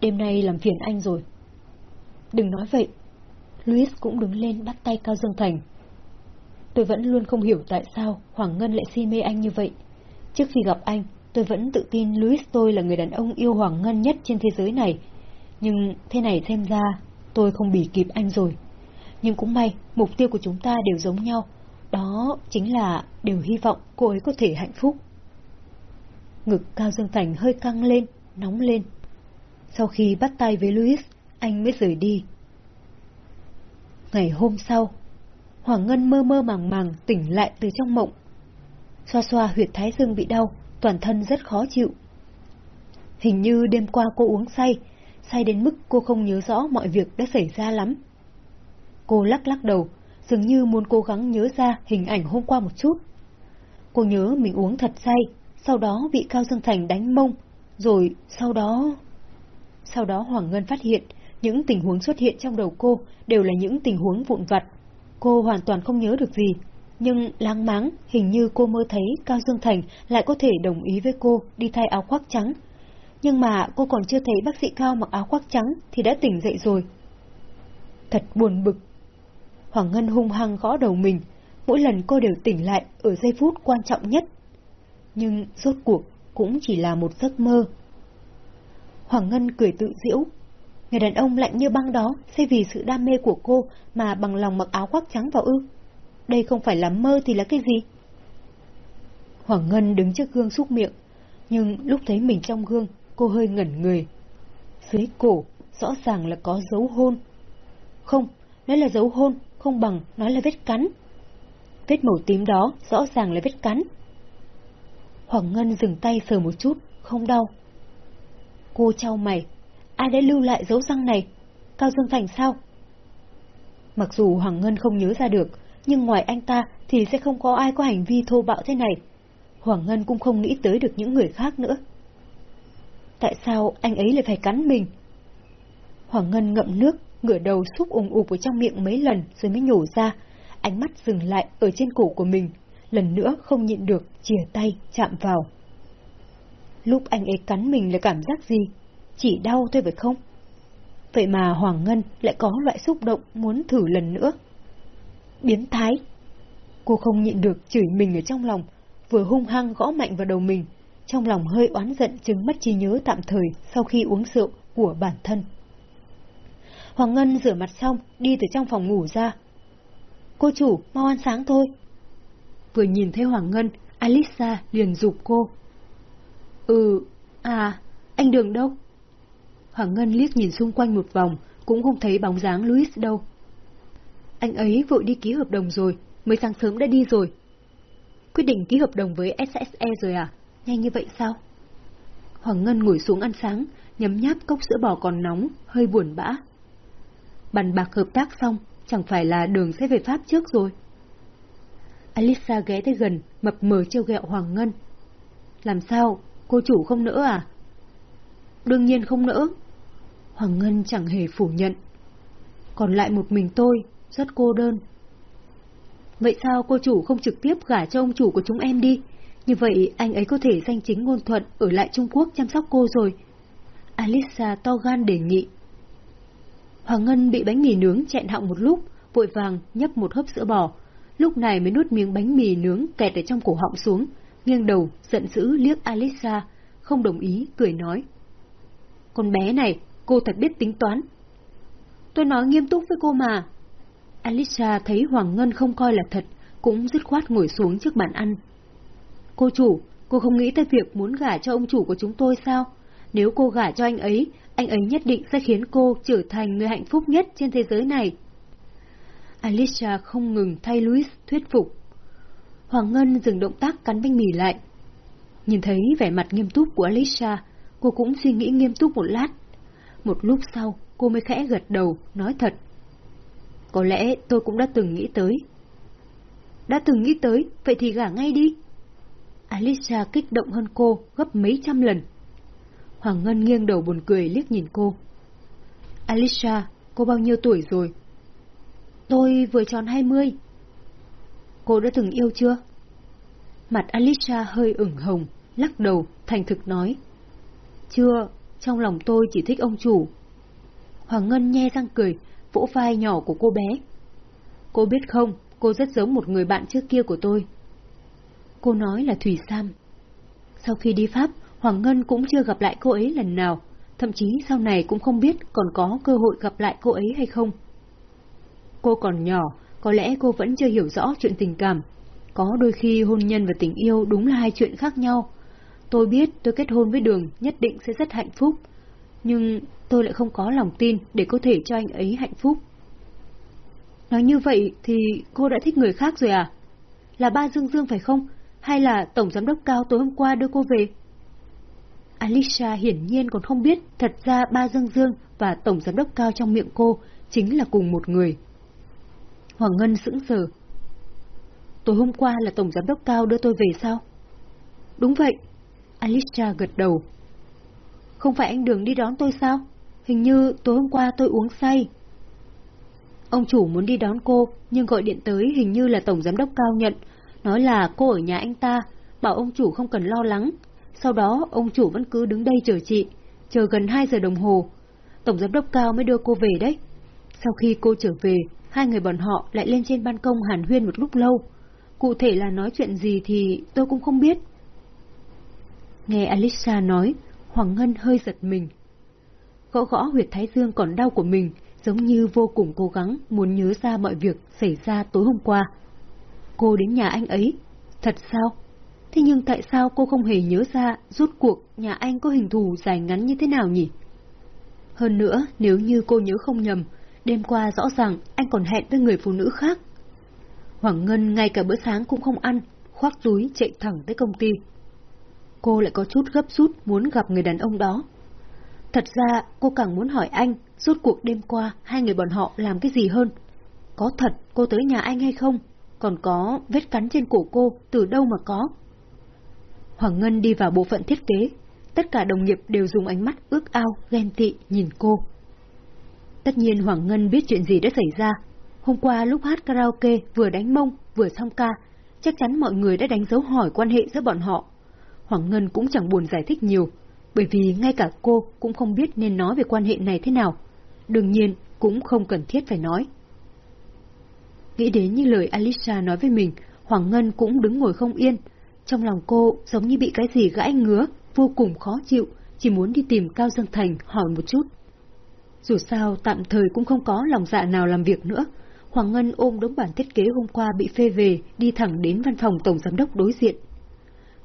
Đêm nay làm phiền anh rồi. Đừng nói vậy. Louis cũng đứng lên bắt tay Cao Dương Thành. Tôi vẫn luôn không hiểu tại sao Hoàng Ngân lại si mê anh như vậy. Trước khi gặp anh, tôi vẫn tự tin Louis tôi là người đàn ông yêu Hoàng Ngân nhất trên thế giới này. Nhưng thế này xem ra, tôi không bị kịp anh rồi. Nhưng cũng may, mục tiêu của chúng ta đều giống nhau. Đó chính là đều hy vọng cô ấy có thể hạnh phúc. Ngực Cao Dương Thành hơi căng lên, nóng lên. Sau khi bắt tay với Louis, anh mới rời đi. Ngày hôm sau, Hoàng Ngân mơ mơ màng màng tỉnh lại từ trong mộng. Xoa xoa huyệt thái dương bị đau, toàn thân rất khó chịu. Hình như đêm qua cô uống say, say đến mức cô không nhớ rõ mọi việc đã xảy ra lắm. Cô lắc lắc đầu, dường như muốn cố gắng nhớ ra hình ảnh hôm qua một chút. Cô nhớ mình uống thật say, sau đó bị Cao Dương Thành đánh mông, rồi sau đó... Sau đó Hoàng Ngân phát hiện, những tình huống xuất hiện trong đầu cô đều là những tình huống vụn vặt. Cô hoàn toàn không nhớ được gì, nhưng láng máng, hình như cô mơ thấy Cao Dương Thành lại có thể đồng ý với cô đi thay áo khoác trắng. Nhưng mà cô còn chưa thấy bác sĩ Cao mặc áo khoác trắng thì đã tỉnh dậy rồi. Thật buồn bực. Hoàng Ngân hung hăng gõ đầu mình, mỗi lần cô đều tỉnh lại ở giây phút quan trọng nhất. Nhưng rốt cuộc cũng chỉ là một giấc mơ. Hoàng Ngân cười tự diễu. Người đàn ông lạnh như băng đó sẽ vì sự đam mê của cô mà bằng lòng mặc áo khoác trắng vào ư. Đây không phải là mơ thì là cái gì? Hoàng Ngân đứng trước gương xúc miệng, nhưng lúc thấy mình trong gương, cô hơi ngẩn người. Dưới cổ, rõ ràng là có dấu hôn. Không, nói là dấu hôn, không bằng nói là vết cắn. Vết màu tím đó rõ ràng là vết cắn. Hoàng Ngân dừng tay sờ một chút, không đau. Cô trao mày, ai đã lưu lại dấu răng này? Cao Dương Thành sao? Mặc dù Hoàng Ngân không nhớ ra được, nhưng ngoài anh ta thì sẽ không có ai có hành vi thô bạo thế này. Hoàng Ngân cũng không nghĩ tới được những người khác nữa. Tại sao anh ấy lại phải cắn mình? Hoàng Ngân ngậm nước, ngửa đầu xúc ủng ụp ở trong miệng mấy lần rồi mới nhổ ra, ánh mắt dừng lại ở trên cổ của mình, lần nữa không nhịn được, chìa tay, chạm vào. Lúc anh ấy cắn mình là cảm giác gì? Chỉ đau thôi phải không? Vậy mà Hoàng Ngân lại có loại xúc động muốn thử lần nữa. Biến thái! Cô không nhịn được chửi mình ở trong lòng, vừa hung hăng gõ mạnh vào đầu mình, trong lòng hơi oán giận chứng mất trí nhớ tạm thời sau khi uống rượu của bản thân. Hoàng Ngân rửa mặt xong, đi từ trong phòng ngủ ra. Cô chủ, mau ăn sáng thôi. Vừa nhìn thấy Hoàng Ngân, Alisa liền dục cô. Ừ, à, anh Đường đâu? Hoàng Ngân liếc nhìn xung quanh một vòng, cũng không thấy bóng dáng Louis đâu. Anh ấy vội đi ký hợp đồng rồi, mới sáng sớm đã đi rồi. Quyết định ký hợp đồng với SSE rồi à? Nhanh như vậy sao? Hoàng Ngân ngồi xuống ăn sáng, nhấm nháp cốc sữa bò còn nóng, hơi buồn bã. Bàn bạc hợp tác xong, chẳng phải là đường sẽ về Pháp trước rồi. Alisa ghé tới gần, mập mờ trêu ghẹo Hoàng Ngân. Làm sao, cô chủ không nỡ à? Đương nhiên không nỡ. Hoàng Ngân chẳng hề phủ nhận. Còn lại một mình tôi, rất cô đơn. Vậy sao cô chủ không trực tiếp gả cho ông chủ của chúng em đi? Như vậy anh ấy có thể danh chính ngôn thuận ở lại Trung Quốc chăm sóc cô rồi. Alisa to gan đề nghị. Hoàng Ngân bị bánh mì nướng chẹn họng một lúc, vội vàng nhấp một hớp sữa bò. Lúc này mới nuốt miếng bánh mì nướng kẹt ở trong cổ họng xuống, nghiêng đầu, giận dữ liếc Alisa, không đồng ý, cười nói. Con bé này, cô thật biết tính toán. Tôi nói nghiêm túc với cô mà. Alicia thấy Hoàng Ngân không coi là thật, cũng dứt khoát ngồi xuống trước bàn ăn. Cô chủ, cô không nghĩ tới việc muốn gả cho ông chủ của chúng tôi sao? Nếu cô gả cho anh ấy, anh ấy nhất định sẽ khiến cô trở thành người hạnh phúc nhất trên thế giới này. Alicia không ngừng thay Louis thuyết phục. Hoàng Ngân dừng động tác cắn bánh mì lại. Nhìn thấy vẻ mặt nghiêm túc của Alicia, cô cũng suy nghĩ nghiêm túc một lát. Một lúc sau, cô mới khẽ gật đầu, nói thật. Có lẽ tôi cũng đã từng nghĩ tới. Đã từng nghĩ tới, vậy thì gả ngay đi. Alicia kích động hơn cô gấp mấy trăm lần. Hoàng Ngân nghiêng đầu buồn cười liếc nhìn cô. Alicia, cô bao nhiêu tuổi rồi? Tôi vừa tròn hai mươi. Cô đã từng yêu chưa? Mặt Alicia hơi ửng hồng, lắc đầu, thành thực nói. Chưa, trong lòng tôi chỉ thích ông chủ. Hoàng Ngân nhe răng cười, vỗ vai nhỏ của cô bé. Cô biết không, cô rất giống một người bạn trước kia của tôi. Cô nói là Thủy Sam. Sau khi đi Pháp, Hoàng Ngân cũng chưa gặp lại cô ấy lần nào, thậm chí sau này cũng không biết còn có cơ hội gặp lại cô ấy hay không. Cô còn nhỏ, có lẽ cô vẫn chưa hiểu rõ chuyện tình cảm. Có đôi khi hôn nhân và tình yêu đúng là hai chuyện khác nhau. Tôi biết tôi kết hôn với Đường nhất định sẽ rất hạnh phúc, nhưng tôi lại không có lòng tin để có thể cho anh ấy hạnh phúc. Nói như vậy thì cô đã thích người khác rồi à? Là ba Dương Dương phải không? Hay là Tổng Giám đốc Cao tối hôm qua đưa cô về? Alicia hiển nhiên còn không biết thật ra ba Dương Dương và Tổng Giám đốc Cao trong miệng cô chính là cùng một người. Hoàng Ngân sững sờ. Tối hôm qua là Tổng Giám đốc Cao đưa tôi về sao? Đúng vậy. Alicia gật đầu. Không phải anh Đường đi đón tôi sao? Hình như tối hôm qua tôi uống say. Ông chủ muốn đi đón cô, nhưng gọi điện tới hình như là Tổng Giám đốc Cao nhận, nói là cô ở nhà anh ta, bảo ông chủ không cần lo lắng. Sau đó, ông chủ vẫn cứ đứng đây chờ chị, chờ gần 2 giờ đồng hồ. Tổng Giám đốc Cao mới đưa cô về đấy. Sau khi cô trở về, hai người bọn họ lại lên trên ban công hàn huyên một lúc lâu. Cụ thể là nói chuyện gì thì tôi cũng không biết. Nghe Alisa nói, Hoàng Ngân hơi giật mình. gõ gõ huyệt thái dương còn đau của mình, giống như vô cùng cố gắng muốn nhớ ra mọi việc xảy ra tối hôm qua. Cô đến nhà anh ấy, thật sao? Thế nhưng tại sao cô không hề nhớ ra rút cuộc nhà anh có hình thù dài ngắn như thế nào nhỉ? Hơn nữa, nếu như cô nhớ không nhầm, đêm qua rõ ràng anh còn hẹn với người phụ nữ khác. Hoàng Ngân ngay cả bữa sáng cũng không ăn, khoác túi chạy thẳng tới công ty. Cô lại có chút gấp rút muốn gặp người đàn ông đó. Thật ra, cô càng muốn hỏi anh, rốt cuộc đêm qua hai người bọn họ làm cái gì hơn. Có thật cô tới nhà anh hay không? Còn có vết cắn trên cổ cô, từ đâu mà có? Hoàng Ngân đi vào bộ phận thiết kế. Tất cả đồng nghiệp đều dùng ánh mắt ước ao, ghen tị nhìn cô. Tất nhiên Hoàng Ngân biết chuyện gì đã xảy ra. Hôm qua lúc hát karaoke vừa đánh mông, vừa xong ca, chắc chắn mọi người đã đánh dấu hỏi quan hệ giữa bọn họ. Hoàng Ngân cũng chẳng buồn giải thích nhiều, bởi vì ngay cả cô cũng không biết nên nói về quan hệ này thế nào. Đương nhiên, cũng không cần thiết phải nói. Nghĩ đến như lời Alicia nói với mình, Hoàng Ngân cũng đứng ngồi không yên. Trong lòng cô giống như bị cái gì gãi ngứa, vô cùng khó chịu, chỉ muốn đi tìm Cao Dương Thành hỏi một chút. Dù sao, tạm thời cũng không có lòng dạ nào làm việc nữa. Hoàng Ngân ôm đống bản thiết kế hôm qua bị phê về, đi thẳng đến văn phòng Tổng Giám đốc đối diện.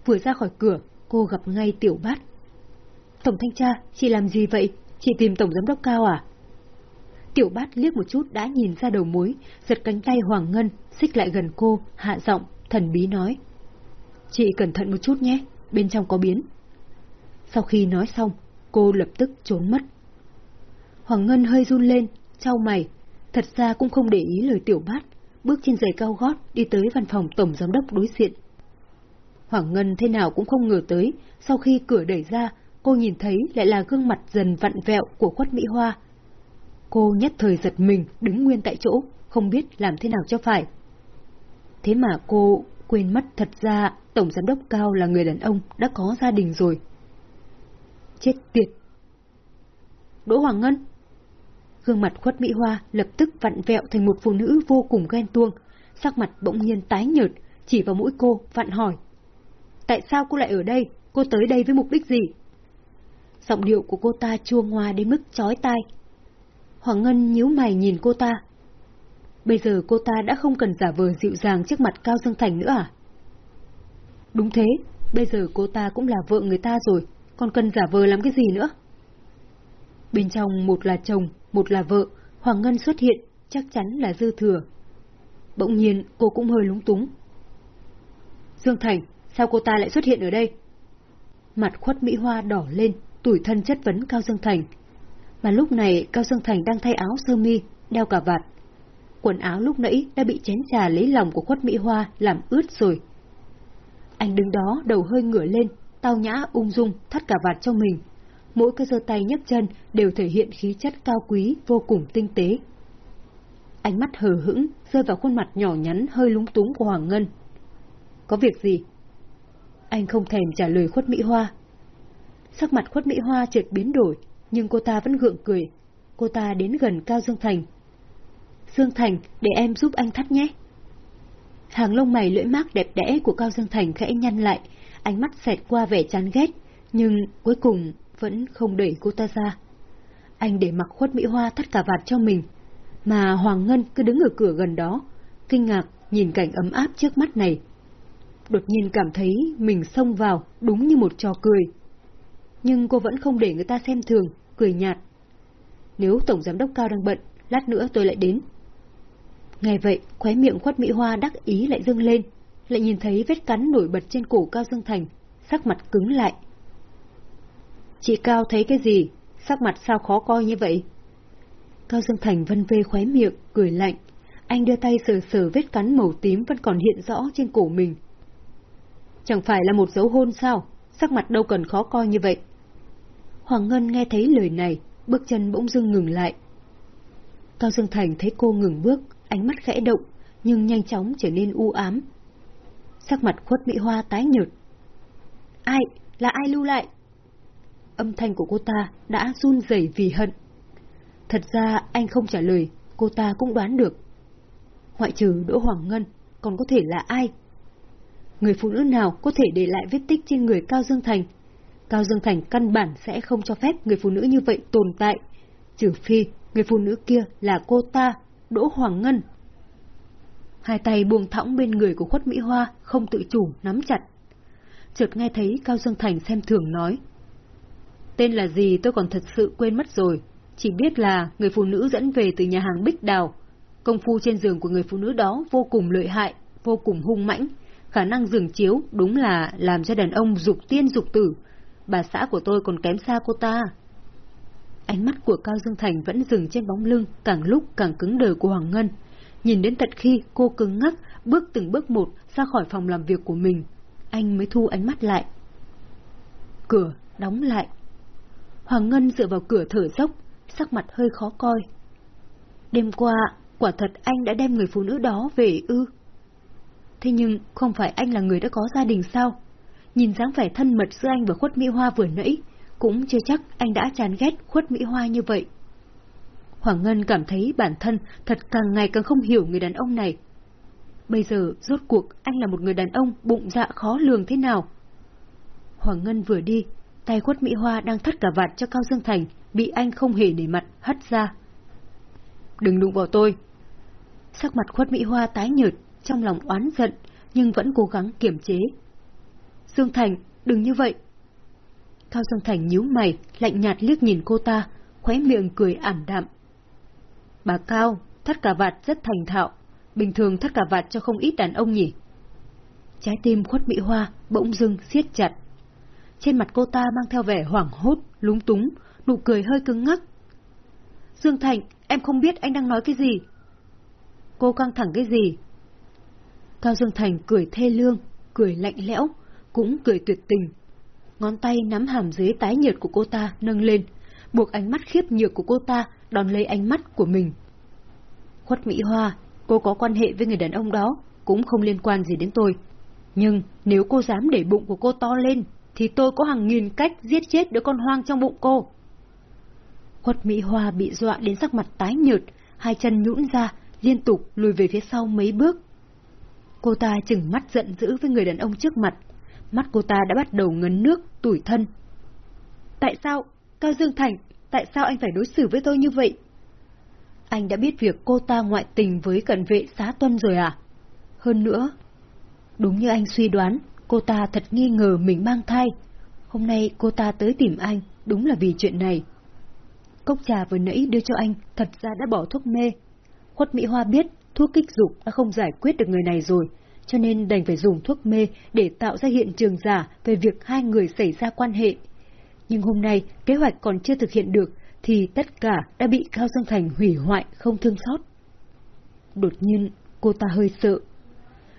Vừa ra khỏi cửa, cô gặp ngay Tiểu Bát. Tổng Thanh tra, chị làm gì vậy? Chị tìm Tổng Giám đốc Cao à? Tiểu Bát liếc một chút đã nhìn ra đầu mối, giật cánh tay Hoàng Ngân, xích lại gần cô, hạ giọng, thần bí nói. Chị cẩn thận một chút nhé, bên trong có biến. Sau khi nói xong, cô lập tức trốn mất. Hoàng Ngân hơi run lên, trao mày, thật ra cũng không để ý lời tiểu bát, bước trên giày cao gót đi tới văn phòng tổng giám đốc đối diện. Hoàng Ngân thế nào cũng không ngờ tới, sau khi cửa đẩy ra, cô nhìn thấy lại là gương mặt dần vặn vẹo của khuất Mỹ Hoa. Cô nhất thời giật mình, đứng nguyên tại chỗ, không biết làm thế nào cho phải. Thế mà cô quên mất thật ra Tổng Giám đốc Cao là người đàn ông đã có gia đình rồi. Chết tiệt! Đỗ Hoàng Ngân! Gương mặt khuất Mỹ Hoa lập tức vặn vẹo thành một phụ nữ vô cùng ghen tuông, sắc mặt bỗng nhiên tái nhợt, chỉ vào mũi cô, vặn hỏi. Tại sao cô lại ở đây? Cô tới đây với mục đích gì? Giọng điệu của cô ta chua ngoa đến mức chói tai. Hoàng Ngân nhíu mày nhìn cô ta. Bây giờ cô ta đã không cần giả vờ dịu dàng trước mặt Cao Dương Thành nữa à? Đúng thế, bây giờ cô ta cũng là vợ người ta rồi, còn cần giả vờ làm cái gì nữa? Bên trong một là chồng, một là vợ, Hoàng Ngân xuất hiện, chắc chắn là dư thừa. Bỗng nhiên cô cũng hơi lúng túng. Dương Thành, sao cô ta lại xuất hiện ở đây? Mặt khuất Mỹ Hoa đỏ lên, tủi thân chất vấn Cao Dương Thành. Mà lúc này Cao Dương Thành đang thay áo sơ mi, đeo cà vạt. Quần áo lúc nãy đã bị chén trà lấy lòng của khuất Mỹ Hoa làm ướt rồi. Anh đứng đó đầu hơi ngửa lên, tao nhã ung dung thắt cà vạt cho mình. Mỗi cái giơ tay nhấc chân đều thể hiện khí chất cao quý vô cùng tinh tế. Ánh mắt hờ hững rơi vào khuôn mặt nhỏ nhắn hơi lúng túng của Hoàng Ngân. Có việc gì? Anh không thèm trả lời khuất Mỹ Hoa. Sắc mặt khuất Mỹ Hoa chợt biến đổi, nhưng cô ta vẫn gượng cười. Cô ta đến gần Cao Dương Thành. Dương Thành, để em giúp anh thắt nhé. Hàng lông mày lưỡi mát đẹp đẽ của Cao Dương Thành khẽ nhăn lại, ánh mắt xẹt qua vẻ chán ghét, nhưng cuối cùng vẫn không đẩy cô ta ra. Anh để mặc khuất Mỹ Hoa thắt cả vạt cho mình, mà Hoàng Ngân cứ đứng ở cửa gần đó, kinh ngạc nhìn cảnh ấm áp trước mắt này. Đột nhiên cảm thấy mình xông vào đúng như một trò cười. Nhưng cô vẫn không để người ta xem thường, cười nhạt. Nếu Tổng Giám đốc Cao đang bận, lát nữa tôi lại đến. Nghe vậy, khóe miệng khuất Mỹ Hoa đắc ý lại dâng lên, lại nhìn thấy vết cắn nổi bật trên cổ Cao Dương Thành, sắc mặt cứng lại. Chị Cao thấy cái gì? Sắc mặt sao khó coi như vậy? Cao Dương Thành vân vê khóe miệng, cười lạnh. Anh đưa tay sờ sờ vết cắn màu tím vẫn còn hiện rõ trên cổ mình. Chẳng phải là một dấu hôn sao? Sắc mặt đâu cần khó coi như vậy. Hoàng Ngân nghe thấy lời này, bước chân bỗng dưng ngừng lại. Cao Dương Thành thấy cô ngừng bước, ánh mắt khẽ động, nhưng nhanh chóng trở nên u ám. Sắc mặt khuất Mỹ Hoa tái nhợt. Ai? Là ai lưu lại? Âm thanh của cô ta đã run rẩy vì hận. Thật ra anh không trả lời, cô ta cũng đoán được. Ngoại trừ Đỗ Hoàng Ngân, còn có thể là ai? Người phụ nữ nào có thể để lại vết tích trên người Cao Dương Thành? Cao Dương Thành căn bản sẽ không cho phép người phụ nữ như vậy tồn tại, trừ phi người phụ nữ kia là cô ta, Đỗ Hoàng Ngân. Hai tay buông thõng bên người của khuất Mỹ Hoa, không tự chủ, nắm chặt. Chợt nghe thấy Cao Dương Thành xem thường nói. Tên là gì tôi còn thật sự quên mất rồi, chỉ biết là người phụ nữ dẫn về từ nhà hàng Bích Đào. Công phu trên giường của người phụ nữ đó vô cùng lợi hại, vô cùng hung mãnh, khả năng dừng chiếu đúng là làm cho đàn ông dục tiên dục tử. Bà xã của tôi còn kém xa cô ta. Ánh mắt của Cao Dương Thành vẫn dừng trên bóng lưng, càng lúc càng cứng đờ của Hoàng Ngân. Nhìn đến tận khi cô cứng ngắc, bước từng bước một ra khỏi phòng làm việc của mình, anh mới thu ánh mắt lại. Cửa đóng lại. Hoàng Ngân dựa vào cửa thở dốc, sắc mặt hơi khó coi. Đêm qua, quả thật anh đã đem người phụ nữ đó về ư. Thế nhưng không phải anh là người đã có gia đình sao? Nhìn dáng vẻ thân mật giữa anh và khuất Mỹ Hoa vừa nãy, cũng chưa chắc anh đã chán ghét khuất Mỹ Hoa như vậy. Hoàng Ngân cảm thấy bản thân thật càng ngày càng không hiểu người đàn ông này. Bây giờ, rốt cuộc, anh là một người đàn ông bụng dạ khó lường thế nào? Hoàng Ngân vừa đi, tay khuất Mỹ Hoa đang thắt cả vạt cho Cao Dương Thành, bị anh không hề nể mặt, hất ra. Đừng đụng vào tôi. Sắc mặt khuất Mỹ Hoa tái nhợt, trong lòng oán giận, nhưng vẫn cố gắng kiềm chế. Dương Thành, đừng như vậy. Cao Dương Thành nhíu mày, lạnh nhạt liếc nhìn cô ta, khóe miệng cười ảm đạm. Bà Cao, thắt cà vạt rất thành thạo, bình thường thắt cà vạt cho không ít đàn ông nhỉ. Trái tim khuất Mỹ Hoa bỗng dưng siết chặt. Trên mặt cô ta mang theo vẻ hoảng hốt, lúng túng, nụ cười hơi cứng ngắc. Dương Thành, em không biết anh đang nói cái gì. Cô căng thẳng cái gì? Cao Dương Thành cười thê lương, cười lạnh lẽo, cũng cười tuyệt tình. Ngón tay nắm hàm dưới tái nhợt của cô ta nâng lên, buộc ánh mắt khiếp nhược của cô ta đón lấy ánh mắt của mình. Khuất Mỹ Hoa, cô có quan hệ với người đàn ông đó, cũng không liên quan gì đến tôi. Nhưng nếu cô dám để bụng của cô to lên, thì tôi có hàng nghìn cách giết chết đứa con hoang trong bụng cô. Khuất Mỹ Hoa bị dọa đến sắc mặt tái nhợt, hai chân nhũn ra, liên tục lùi về phía sau mấy bước. Cô ta chừng mắt giận dữ với người đàn ông trước mặt. Mắt cô ta đã bắt đầu ngấn nước, tủi thân. Tại sao, Cao Dương Thành, tại sao anh phải đối xử với tôi như vậy? Anh đã biết việc cô ta ngoại tình với cận vệ xá tuân rồi à? Hơn nữa, đúng như anh suy đoán, cô ta thật nghi ngờ mình mang thai. Hôm nay cô ta tới tìm anh, đúng là vì chuyện này. Cốc trà vừa nãy đưa cho anh, thật ra đã bỏ thuốc mê. Khuất Mỹ Hoa biết thuốc kích dục đã không giải quyết được người này rồi, cho nên đành phải dùng thuốc mê để tạo ra hiện trường giả về việc hai người xảy ra quan hệ. Nhưng hôm nay, kế hoạch còn chưa thực hiện được, thì tất cả đã bị Cao Dương Thành hủy hoại không thương xót. Đột nhiên, cô ta hơi sợ.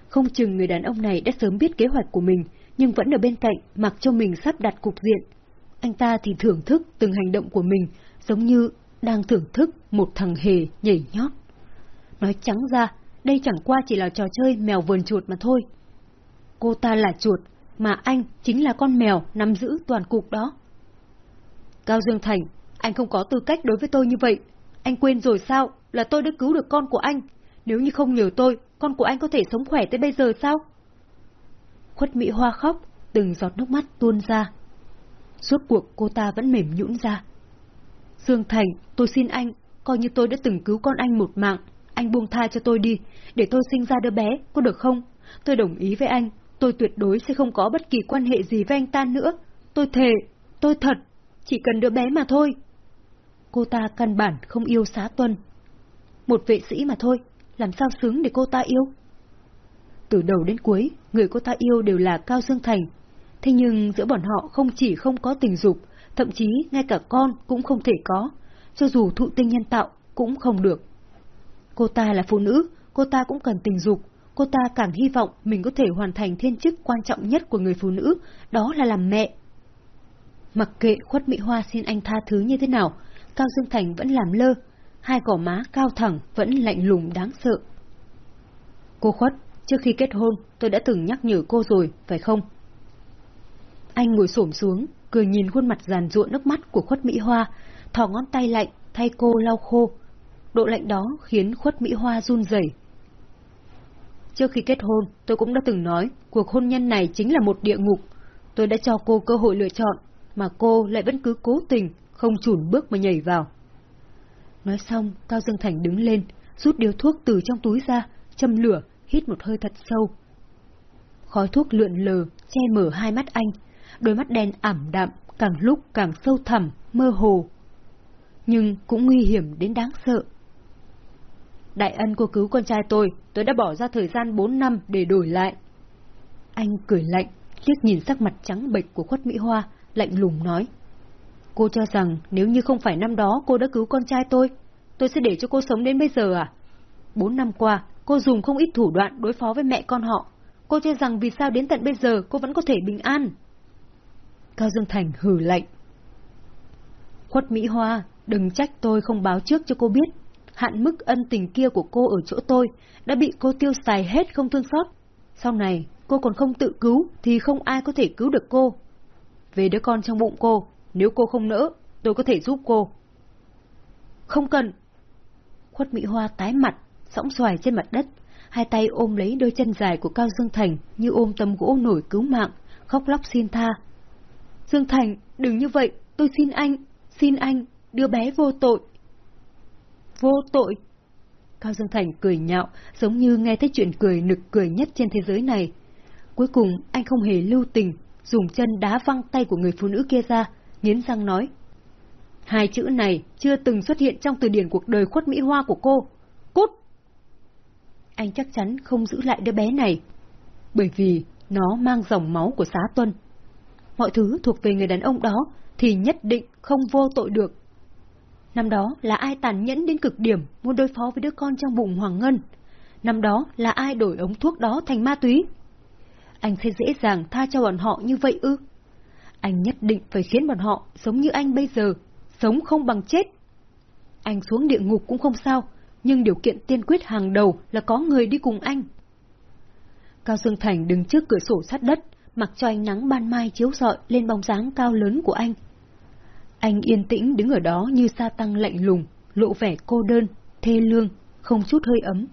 Không chừng người đàn ông này đã sớm biết kế hoạch của mình, nhưng vẫn ở bên cạnh mặc cho mình sắp đặt cục diện. Anh ta thì thưởng thức từng hành động của mình, giống như đang thưởng thức một thằng hề nhảy nhót. Nói trắng ra, đây chẳng qua chỉ là trò chơi mèo vườn chuột mà thôi. Cô ta là chuột, mà anh chính là con mèo nắm giữ toàn cục đó. Cao Dương Thành, anh không có tư cách đối với tôi như vậy. Anh quên rồi sao, là tôi đã cứu được con của anh. Nếu như không nhờ tôi, con của anh có thể sống khỏe tới bây giờ sao? Khuất Mỹ Hoa khóc, từng giọt nước mắt tuôn ra. Suốt cuộc cô ta vẫn mềm nhũn ra. Dương Thành, tôi xin anh, coi như tôi đã từng cứu con anh một mạng, anh buông tha cho tôi đi, để tôi sinh ra đứa bé, có được không? Tôi đồng ý với anh, tôi tuyệt đối sẽ không có bất kỳ quan hệ gì với anh ta nữa. Tôi thề, tôi thật, chỉ cần đứa bé mà thôi. Cô ta căn bản không yêu xá tuân. Một vệ sĩ mà thôi, làm sao xứng để cô ta yêu? Từ đầu đến cuối, người cô ta yêu đều là Cao Dương Thành. Thế nhưng giữa bọn họ không chỉ không có tình dục, thậm chí ngay cả con cũng không thể có, cho dù thụ tinh nhân tạo cũng không được. Cô ta là phụ nữ, cô ta cũng cần tình dục, cô ta càng hy vọng mình có thể hoàn thành thiên chức quan trọng nhất của người phụ nữ, đó là làm mẹ. Mặc kệ khuất Mỹ Hoa xin anh tha thứ như thế nào, Cao Dương Thành vẫn làm lơ, hai gò má cao thẳng vẫn lạnh lùng đáng sợ. Cô khuất, trước khi kết hôn tôi đã từng nhắc nhở cô rồi, phải không? Anh ngồi xổm xuống, cười nhìn khuôn mặt giàn ruộng nước mắt của khuất Mỹ Hoa, thò ngón tay lạnh thay cô lau khô, Độ lạnh đó khiến khuất Mỹ Hoa run rẩy. Trước khi kết hôn, tôi cũng đã từng nói, cuộc hôn nhân này chính là một địa ngục. Tôi đã cho cô cơ hội lựa chọn, mà cô lại vẫn cứ cố tình, không chùn bước mà nhảy vào. Nói xong, Cao Dương Thành đứng lên, rút điếu thuốc từ trong túi ra, châm lửa, hít một hơi thật sâu. Khói thuốc lượn lờ, che mở hai mắt anh, đôi mắt đen ảm đạm, càng lúc càng sâu thẳm, mơ hồ. Nhưng cũng nguy hiểm đến đáng sợ. Đại ân cô cứu con trai tôi, tôi đã bỏ ra thời gian 4 năm để đổi lại. Anh cười lạnh, liếc nhìn sắc mặt trắng bệch của khuất Mỹ Hoa, lạnh lùng nói. Cô cho rằng nếu như không phải năm đó cô đã cứu con trai tôi, tôi sẽ để cho cô sống đến bây giờ à? Bốn năm qua, cô dùng không ít thủ đoạn đối phó với mẹ con họ. Cô cho rằng vì sao đến tận bây giờ cô vẫn có thể bình an? Cao Dương Thành hử lạnh. Khuất Mỹ Hoa, đừng trách tôi không báo trước cho cô biết. Hạn mức ân tình kia của cô ở chỗ tôi đã bị cô tiêu xài hết không thương xót. Sau này, cô còn không tự cứu thì không ai có thể cứu được cô. Về đứa con trong bụng cô, nếu cô không nỡ, tôi có thể giúp cô. Không cần. Khuất Mỹ Hoa tái mặt, sõng xoài trên mặt đất, hai tay ôm lấy đôi chân dài của Cao Dương Thành như ôm tấm gỗ nổi cứu mạng, khóc lóc xin tha. Dương Thành, đừng như vậy, tôi xin anh, xin anh, đưa bé vô tội. Vô tội? Cao Dương Thành cười nhạo, giống như nghe thấy chuyện cười nực cười nhất trên thế giới này. Cuối cùng, anh không hề lưu tình, dùng chân đá văng tay của người phụ nữ kia ra, nghiến răng nói. Hai chữ này chưa từng xuất hiện trong từ điển cuộc đời khuất Mỹ Hoa của cô. Cút! Anh chắc chắn không giữ lại đứa bé này, bởi vì nó mang dòng máu của xá tuân. Mọi thứ thuộc về người đàn ông đó thì nhất định không vô tội được. Năm đó là ai tàn nhẫn đến cực điểm muốn đối phó với đứa con trong bụng Hoàng Ngân? Năm đó là ai đổi ống thuốc đó thành ma túy? Anh sẽ dễ dàng tha cho bọn họ như vậy ư? Anh nhất định phải khiến bọn họ sống như anh bây giờ, sống không bằng chết. Anh xuống địa ngục cũng không sao, nhưng điều kiện tiên quyết hàng đầu là có người đi cùng anh. Cao Dương Thành đứng trước cửa sổ sát đất, mặc cho ánh nắng ban mai chiếu rọi lên bóng dáng cao lớn của anh. Anh yên tĩnh đứng ở đó như sa tăng lạnh lùng, lộ vẻ cô đơn, thê lương, không chút hơi ấm.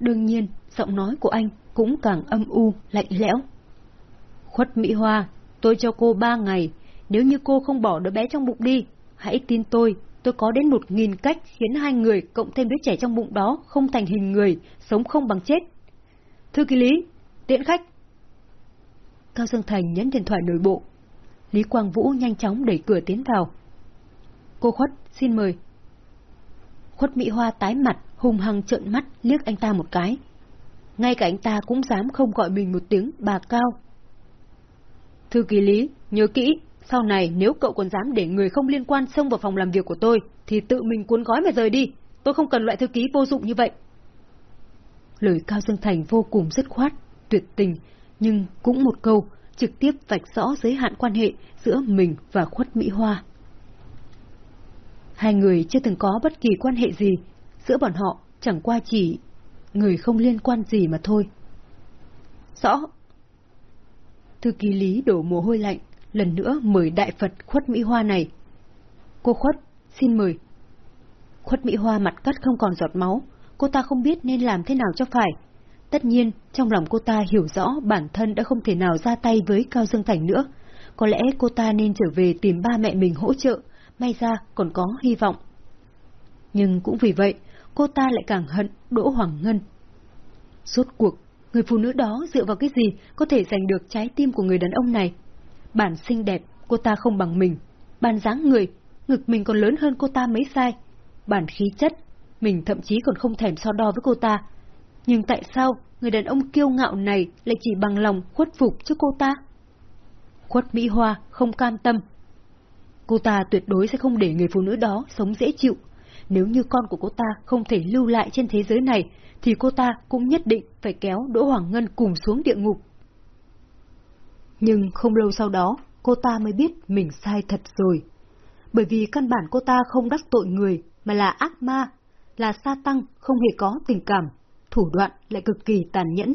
Đương nhiên, giọng nói của anh cũng càng âm u, lạnh lẽo. Khuất Mỹ Hoa, tôi cho cô ba ngày, nếu như cô không bỏ đứa bé trong bụng đi, hãy tin tôi, tôi có đến một nghìn cách khiến hai người cộng thêm đứa trẻ trong bụng đó không thành hình người, sống không bằng chết. Thư ký Lý, tiễn khách. Cao Dương Thành nhấn điện thoại nội bộ. Lý Quang Vũ nhanh chóng đẩy cửa tiến vào. Cô Khuất, xin mời. Khuất Mỹ Hoa tái mặt, hung hăng trợn mắt liếc anh ta một cái. Ngay cả anh ta cũng dám không gọi mình một tiếng bà Cao. Thư ký Lý, nhớ kỹ, sau này nếu cậu còn dám để người không liên quan xông vào phòng làm việc của tôi, thì tự mình cuốn gói mà rời đi. Tôi không cần loại thư ký vô dụng như vậy. Lời Cao Dương Thành vô cùng dứt khoát, tuyệt tình, nhưng cũng một câu, trực tiếp vạch rõ giới hạn quan hệ giữa mình và khuất Mỹ Hoa. Hai người chưa từng có bất kỳ quan hệ gì, giữa bọn họ chẳng qua chỉ người không liên quan gì mà thôi. Rõ. Thư ký Lý đổ mồ hôi lạnh, lần nữa mời đại Phật khuất Mỹ Hoa này. Cô khuất, xin mời. Khuất Mỹ Hoa mặt cắt không còn giọt máu, cô ta không biết nên làm thế nào cho phải. Tất nhiên, trong lòng cô ta hiểu rõ bản thân đã không thể nào ra tay với Cao Dương Thành nữa. Có lẽ cô ta nên trở về tìm ba mẹ mình hỗ trợ, may ra còn có hy vọng. Nhưng cũng vì vậy, cô ta lại càng hận Đỗ Hoàng Ngân. Suốt cuộc, người phụ nữ đó dựa vào cái gì có thể giành được trái tim của người đàn ông này? Bản xinh đẹp, cô ta không bằng mình. Bản dáng người, ngực mình còn lớn hơn cô ta mấy sai. Bản khí chất, mình thậm chí còn không thèm so đo với cô ta. Nhưng tại sao người đàn ông kiêu ngạo này lại chỉ bằng lòng khuất phục cho cô ta? Khuất Mỹ Hoa không cam tâm. Cô ta tuyệt đối sẽ không để người phụ nữ đó sống dễ chịu. Nếu như con của cô ta không thể lưu lại trên thế giới này, thì cô ta cũng nhất định phải kéo Đỗ Hoàng Ngân cùng xuống địa ngục. Nhưng không lâu sau đó, cô ta mới biết mình sai thật rồi. Bởi vì căn bản cô ta không đắc tội người, mà là ác ma, là sa tăng không hề có tình cảm, thủ đoạn lại cực kỳ tàn nhẫn.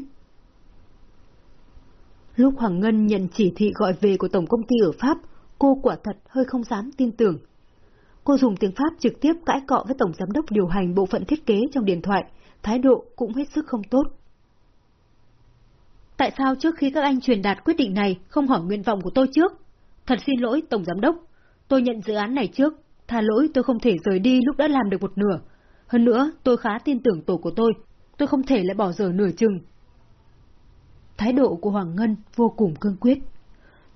Lúc Hoàng Ngân nhận chỉ thị gọi về của Tổng Công ty ở Pháp, cô quả thật hơi không dám tin tưởng. Cô dùng tiếng Pháp trực tiếp cãi cọ với Tổng Giám đốc điều hành bộ phận thiết kế trong điện thoại, thái độ cũng hết sức không tốt. Tại sao trước khi các anh truyền đạt quyết định này không hỏi nguyện vọng của tôi trước? Thật xin lỗi Tổng Giám Đốc, tôi nhận dự án này trước, tha lỗi tôi không thể rời đi lúc đã làm được một nửa. Hơn nữa, tôi khá tin tưởng tổ của tôi, tôi không thể lại bỏ dở nửa chừng. Thái độ của Hoàng Ngân vô cùng cương quyết.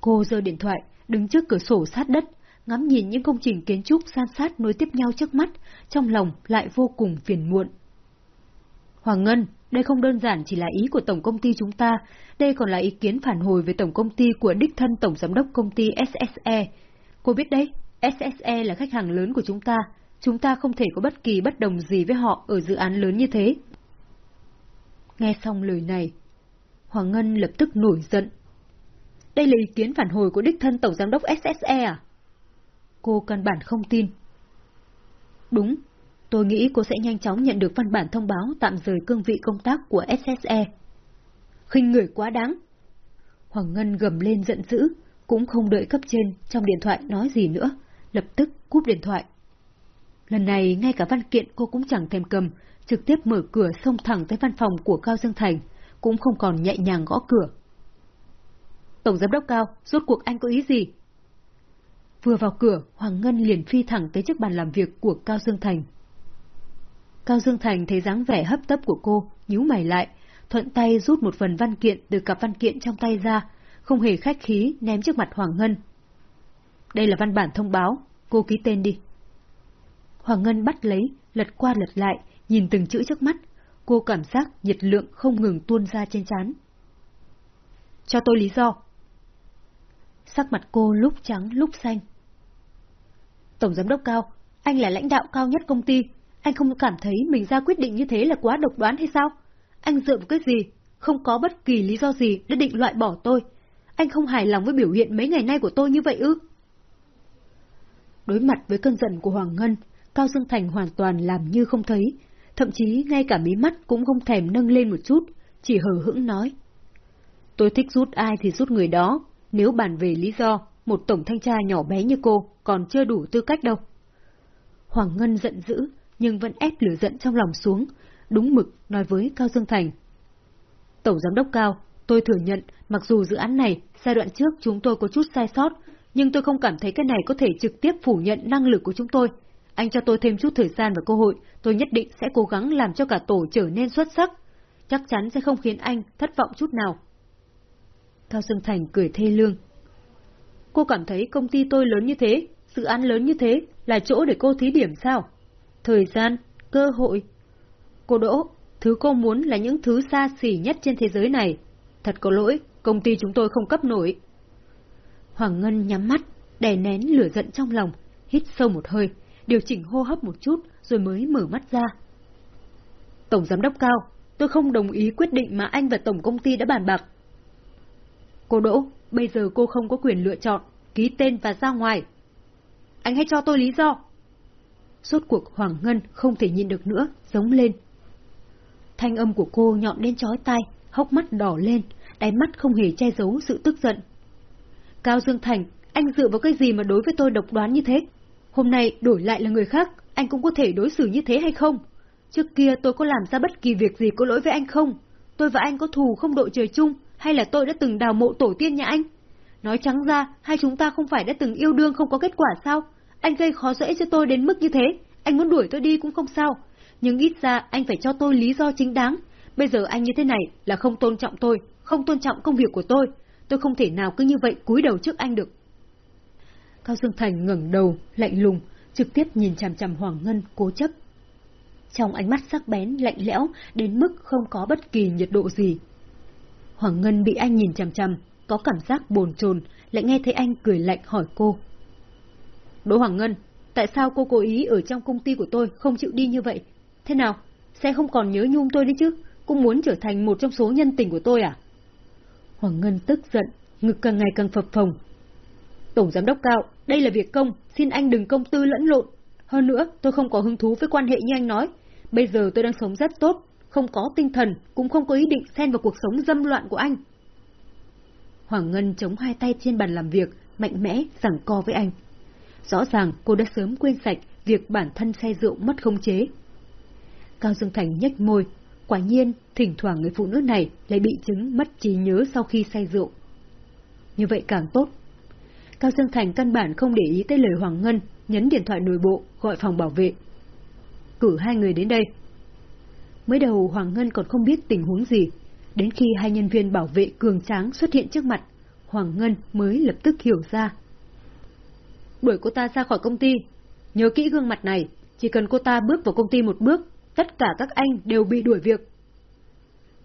Cô giơ điện thoại, đứng trước cửa sổ sát đất, ngắm nhìn những công trình kiến trúc san sát nối tiếp nhau trước mắt, trong lòng lại vô cùng phiền muộn. Hoàng Ngân, đây không đơn giản chỉ là ý của tổng công ty chúng ta, đây còn là ý kiến phản hồi về tổng công ty của đích thân tổng giám đốc công ty SSE. Cô biết đấy, SSE là khách hàng lớn của chúng ta, chúng ta không thể có bất kỳ bất đồng gì với họ ở dự án lớn như thế. Nghe xong lời này, Hoàng Ngân lập tức nổi giận. Đây là ý kiến phản hồi của đích thân tổng giám đốc SSE à? Cô căn bản không tin. Đúng, tôi nghĩ cô sẽ nhanh chóng nhận được văn bản thông báo tạm rời cương vị công tác của SSE. khinh người quá đáng. Hoàng Ngân gầm lên giận dữ, cũng không đợi cấp trên trong điện thoại nói gì nữa, lập tức cúp điện thoại. Lần này ngay cả văn kiện cô cũng chẳng thèm cầm, trực tiếp mở cửa xông thẳng tới văn phòng của Cao Dương Thành, cũng không còn nhẹ nhàng gõ cửa. Tổng giám đốc Cao, rốt cuộc anh có ý gì? Vừa vào cửa, Hoàng Ngân liền phi thẳng tới chiếc bàn làm việc của Cao Dương Thành. Cao Dương Thành thấy dáng vẻ hấp tấp của cô, nhíu mày lại, thuận tay rút một phần văn kiện từ cặp văn kiện trong tay ra, không hề khách khí ném trước mặt Hoàng Ngân. Đây là văn bản thông báo, cô ký tên đi. Hoàng Ngân bắt lấy, lật qua lật lại, nhìn từng chữ trước mắt, cô cảm giác nhiệt lượng không ngừng tuôn ra trên trán. Cho tôi lý do. Sắc mặt cô lúc trắng lúc xanh. Tổng giám đốc cao, anh là lãnh đạo cao nhất công ty, anh không cảm thấy mình ra quyết định như thế là quá độc đoán hay sao? Anh dựa vào cái gì? Không có bất kỳ lý do gì để định loại bỏ tôi. Anh không hài lòng với biểu hiện mấy ngày nay của tôi như vậy ư? Đối mặt với cơn giận của Hoàng Ngân, Cao Dương Thành hoàn toàn làm như không thấy, thậm chí ngay cả mí mắt cũng không thèm nâng lên một chút, chỉ hờ hững nói. Tôi thích rút ai thì rút người đó, nếu bàn về lý do, một tổng thanh tra nhỏ bé như cô còn chưa đủ tư cách đâu. Hoàng Ngân giận dữ, nhưng vẫn ép lửa giận trong lòng xuống, đúng mực nói với Cao Dương Thành. Tổng giám đốc Cao, tôi thừa nhận, mặc dù dự án này, giai đoạn trước chúng tôi có chút sai sót, nhưng tôi không cảm thấy cái này có thể trực tiếp phủ nhận năng lực của chúng tôi. Anh cho tôi thêm chút thời gian và cơ hội, tôi nhất định sẽ cố gắng làm cho cả tổ trở nên xuất sắc. Chắc chắn sẽ không khiến anh thất vọng chút nào. Cao Dương Thành cười thê lương. Cô cảm thấy công ty tôi lớn như thế, dự án lớn như thế, là chỗ để cô thí điểm sao? Thời gian, cơ hội. Cô Đỗ, thứ cô muốn là những thứ xa xỉ nhất trên thế giới này. Thật có lỗi, công ty chúng tôi không cấp nổi. Hoàng Ngân nhắm mắt, đè nén lửa giận trong lòng, hít sâu một hơi, điều chỉnh hô hấp một chút rồi mới mở mắt ra. Tổng Giám đốc Cao, tôi không đồng ý quyết định mà anh và Tổng Công ty đã bàn bạc. Cô Đỗ, bây giờ cô không có quyền lựa chọn, ký tên và ra ngoài. Anh hãy cho tôi lý do. Suốt cuộc Hoàng Ngân không thể nhìn được nữa, giống lên. Thanh âm của cô nhọn đến chói tai, hốc mắt đỏ lên, đáy mắt không hề che giấu sự tức giận. Cao Dương Thành, anh dựa vào cái gì mà đối với tôi độc đoán như thế? Hôm nay đổi lại là người khác, anh cũng có thể đối xử như thế hay không? Trước kia tôi có làm ra bất kỳ việc gì có lỗi với anh không? Tôi và anh có thù không đội trời chung, hay là tôi đã từng đào mộ tổ tiên nhà anh? Nói trắng ra, hai chúng ta không phải đã từng yêu đương không có kết quả sao? Anh gây khó dễ cho tôi đến mức như thế, anh muốn đuổi tôi đi cũng không sao. Nhưng ít ra anh phải cho tôi lý do chính đáng. Bây giờ anh như thế này là không tôn trọng tôi, không tôn trọng công việc của tôi. Tôi không thể nào cứ như vậy cúi đầu trước anh được. Cao Dương Thành ngẩng đầu, lạnh lùng, trực tiếp nhìn chằm chằm Hoàng Ngân cố chấp. Trong ánh mắt sắc bén, lạnh lẽo, đến mức không có bất kỳ nhiệt độ gì. Hoàng Ngân bị anh nhìn chằm chằm, có cảm giác bồn chồn, lại nghe thấy anh cười lạnh hỏi cô. Đỗ Hoàng Ngân, tại sao cô cố ý ở trong công ty của tôi không chịu đi như vậy? Thế nào? Sẽ không còn nhớ nhung tôi đấy chứ? Cô muốn trở thành một trong số nhân tình của tôi à? Hoàng Ngân tức giận, ngực càng ngày càng phập phồng. Tổng giám đốc cao, đây là việc công, xin anh đừng công tư lẫn lộn. Hơn nữa, tôi không có hứng thú với quan hệ như anh nói. Bây giờ tôi đang sống rất tốt, không có tinh thần, cũng không có ý định xen vào cuộc sống dâm loạn của anh. Hoàng Ngân chống hai tay trên bàn làm việc, mạnh mẽ, giằng co với anh. Rõ ràng cô đã sớm quên sạch việc bản thân say rượu mất khống chế. Cao Dương Thành nhếch môi, quả nhiên, thỉnh thoảng người phụ nữ này lại bị chứng mất trí nhớ sau khi say rượu. Như vậy càng tốt. Cao Dương Thành căn bản không để ý tới lời Hoàng Ngân, nhấn điện thoại nội bộ, gọi phòng bảo vệ. Cử hai người đến đây. Mới đầu Hoàng Ngân còn không biết tình huống gì, đến khi hai nhân viên bảo vệ cường tráng xuất hiện trước mặt, Hoàng Ngân mới lập tức hiểu ra. Đuổi cô ta ra khỏi công ty, nhớ kỹ gương mặt này, chỉ cần cô ta bước vào công ty một bước, tất cả các anh đều bị đuổi việc.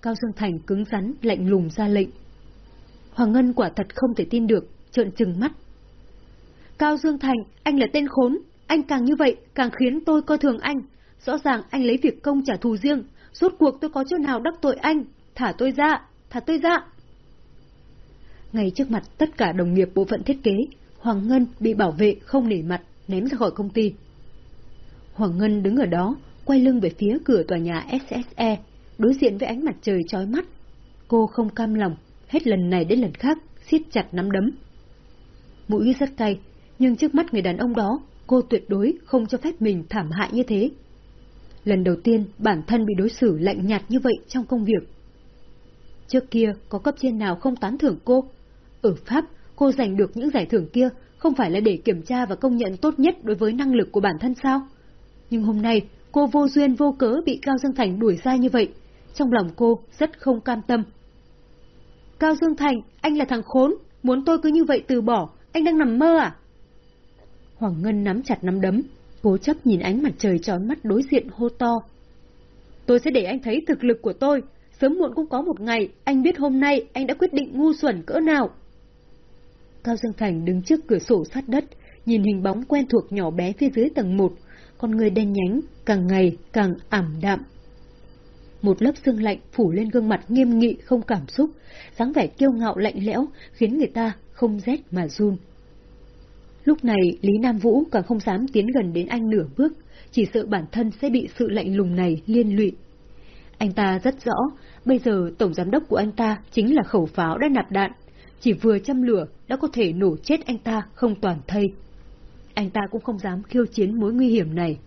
Cao Dương Thành cứng rắn, lạnh lùng ra lệnh. Hoàng Ngân quả thật không thể tin được, trợn trừng mắt. Cao Dương Thành, anh là tên khốn, anh càng như vậy càng khiến tôi coi thường anh. Rõ ràng anh lấy việc công trả thù riêng, rốt cuộc tôi có chỗ nào đắc tội anh, thả tôi ra, thả tôi ra. Ngay trước mặt tất cả đồng nghiệp bộ phận thiết kế, Hoàng Ngân bị bảo vệ không nể mặt, ném ra khỏi công ty. Hoàng Ngân đứng ở đó, quay lưng về phía cửa tòa nhà SSE, đối diện với ánh mặt trời chói mắt. Cô không cam lòng, hết lần này đến lần khác, siết chặt nắm đấm. Mũi rất cay, nhưng trước mắt người đàn ông đó, cô tuyệt đối không cho phép mình thảm hại như thế. Lần đầu tiên bản thân bị đối xử lạnh nhạt như vậy trong công việc. Trước kia có cấp trên nào không tán thưởng cô? Ở Pháp, cô giành được những giải thưởng kia không phải là để kiểm tra và công nhận tốt nhất đối với năng lực của bản thân sao? Nhưng hôm nay, cô vô duyên vô cớ bị Cao Dương Thành đuổi ra như vậy. Trong lòng cô rất không cam tâm. Cao Dương Thành, anh là thằng khốn, muốn tôi cứ như vậy từ bỏ, anh đang nằm mơ à? Hoàng Ngân nắm chặt nắm đấm, cố chấp nhìn ánh mặt trời tròn mắt đối diện hô to. Tôi sẽ để anh thấy thực lực của tôi, sớm muộn cũng có một ngày, anh biết hôm nay anh đã quyết định ngu xuẩn cỡ nào. Cao Dương Thành đứng trước cửa sổ sát đất, nhìn hình bóng quen thuộc nhỏ bé phía dưới tầng một, con người đen nhánh, càng ngày càng ảm đạm. Một lớp sương lạnh phủ lên gương mặt nghiêm nghị không cảm xúc, dáng vẻ kiêu ngạo lạnh lẽo khiến người ta không rét mà run. Lúc này Lý Nam Vũ càng không dám tiến gần đến anh nửa bước, chỉ sợ bản thân sẽ bị sự lạnh lùng này liên lụy. Anh ta rất rõ, bây giờ tổng giám đốc của anh ta chính là khẩu pháo đã nạp đạn, chỉ vừa châm lửa đã có thể nổ chết anh ta không toàn thây. Anh ta cũng không dám khiêu chiến mối nguy hiểm này.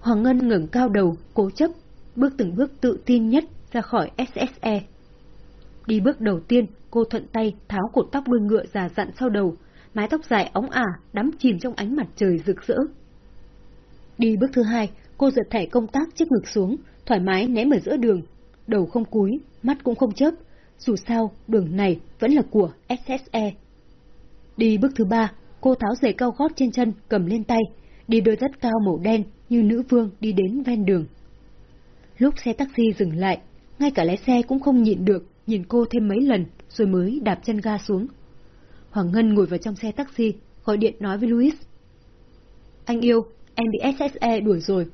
Hoàng Ngân ngẩng cao đầu, cố chấp, bước từng bước tự tin nhất ra khỏi SSE. Đi bước đầu tiên, cô thuận tay tháo cột tóc đuôi ngựa già dặn sau đầu, mái tóc dài óng ả, đắm chìm trong ánh mặt trời rực rỡ. Đi bước thứ hai, cô giật thẻ công tác chiếc ngực xuống, thoải mái ném ở giữa đường, đầu không cúi, mắt cũng không chớp, dù sao đường này vẫn là của SSE. Đi bước thứ ba, cô tháo giày cao gót trên chân cầm lên tay, đi đôi tất cao màu đen như nữ vương đi đến ven đường. Lúc xe taxi dừng lại, ngay cả lái xe cũng không nhịn được, nhìn cô thêm mấy lần rồi mới đạp chân ga xuống. Hoàng Ngân ngồi vào trong xe taxi, gọi điện nói với Louis. Anh yêu, em bị SSE đuổi rồi.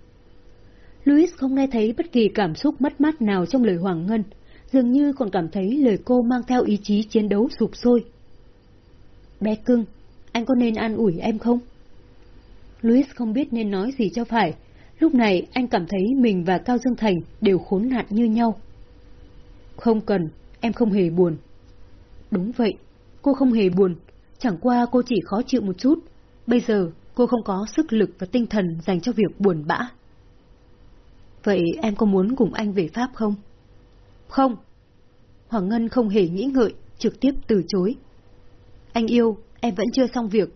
Louis không nghe thấy bất kỳ cảm xúc mất mát nào trong lời Hoàng Ngân, dường như còn cảm thấy lời cô mang theo ý chí chiến đấu sụp sôi. Bé cưng, anh có nên an ủi em không? Louis không biết nên nói gì cho phải. Lúc này anh cảm thấy mình và Cao Dương Thành đều khốn nạn như nhau. Không cần, em không hề buồn. Đúng vậy, cô không hề buồn, chẳng qua cô chỉ khó chịu một chút. Bây giờ cô không có sức lực và tinh thần dành cho việc buồn bã. Vậy em có muốn cùng anh về Pháp không? Không. Hoàng Ngân không hề nghĩ ngợi, trực tiếp từ chối. Anh yêu, em vẫn chưa xong việc.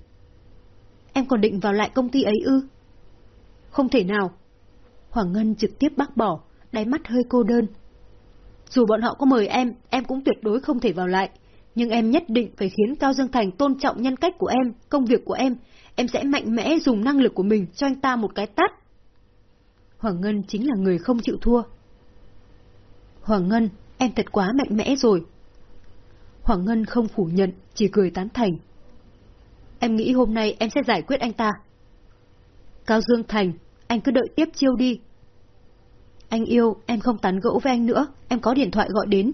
Em còn định vào lại công ty ấy ư? Không thể nào. Hoàng Ngân trực tiếp bác bỏ, đáy mắt hơi cô đơn. Dù bọn họ có mời em, em cũng tuyệt đối không thể vào lại. Nhưng em nhất định phải khiến Cao Dương Thành tôn trọng nhân cách của em, công việc của em. Em sẽ mạnh mẽ dùng năng lực của mình cho anh ta một cái tát. Hoàng Ngân chính là người không chịu thua. Hoàng Ngân, em thật quá mạnh mẽ rồi. Hoàng Ngân không phủ nhận, chỉ cười tán thành. Em nghĩ hôm nay em sẽ giải quyết anh ta. Cao Dương Thành, anh cứ đợi tiếp chiêu đi. Anh yêu, em không tán gẫu với anh nữa, em có điện thoại gọi đến.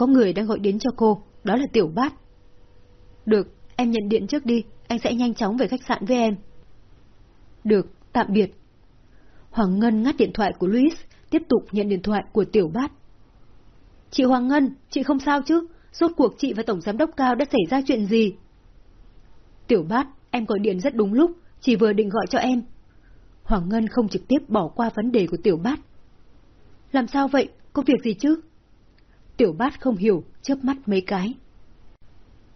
Có người đang gọi đến cho cô, đó là Tiểu Bát. Được, em nhận điện trước đi, anh sẽ nhanh chóng về khách sạn với em. Được, tạm biệt. Hoàng Ngân ngắt điện thoại của Louis, tiếp tục nhận điện thoại của Tiểu Bát. Chị Hoàng Ngân, chị không sao chứ? Rốt cuộc chị và Tổng Giám đốc Cao đã xảy ra chuyện gì? Tiểu Bát, em gọi điện rất đúng lúc, chỉ vừa định gọi cho em. Hoàng Ngân không trực tiếp bỏ qua vấn đề của Tiểu Bát. Làm sao vậy? Có việc gì chứ? Tiểu Bát không hiểu, chớp mắt mấy cái.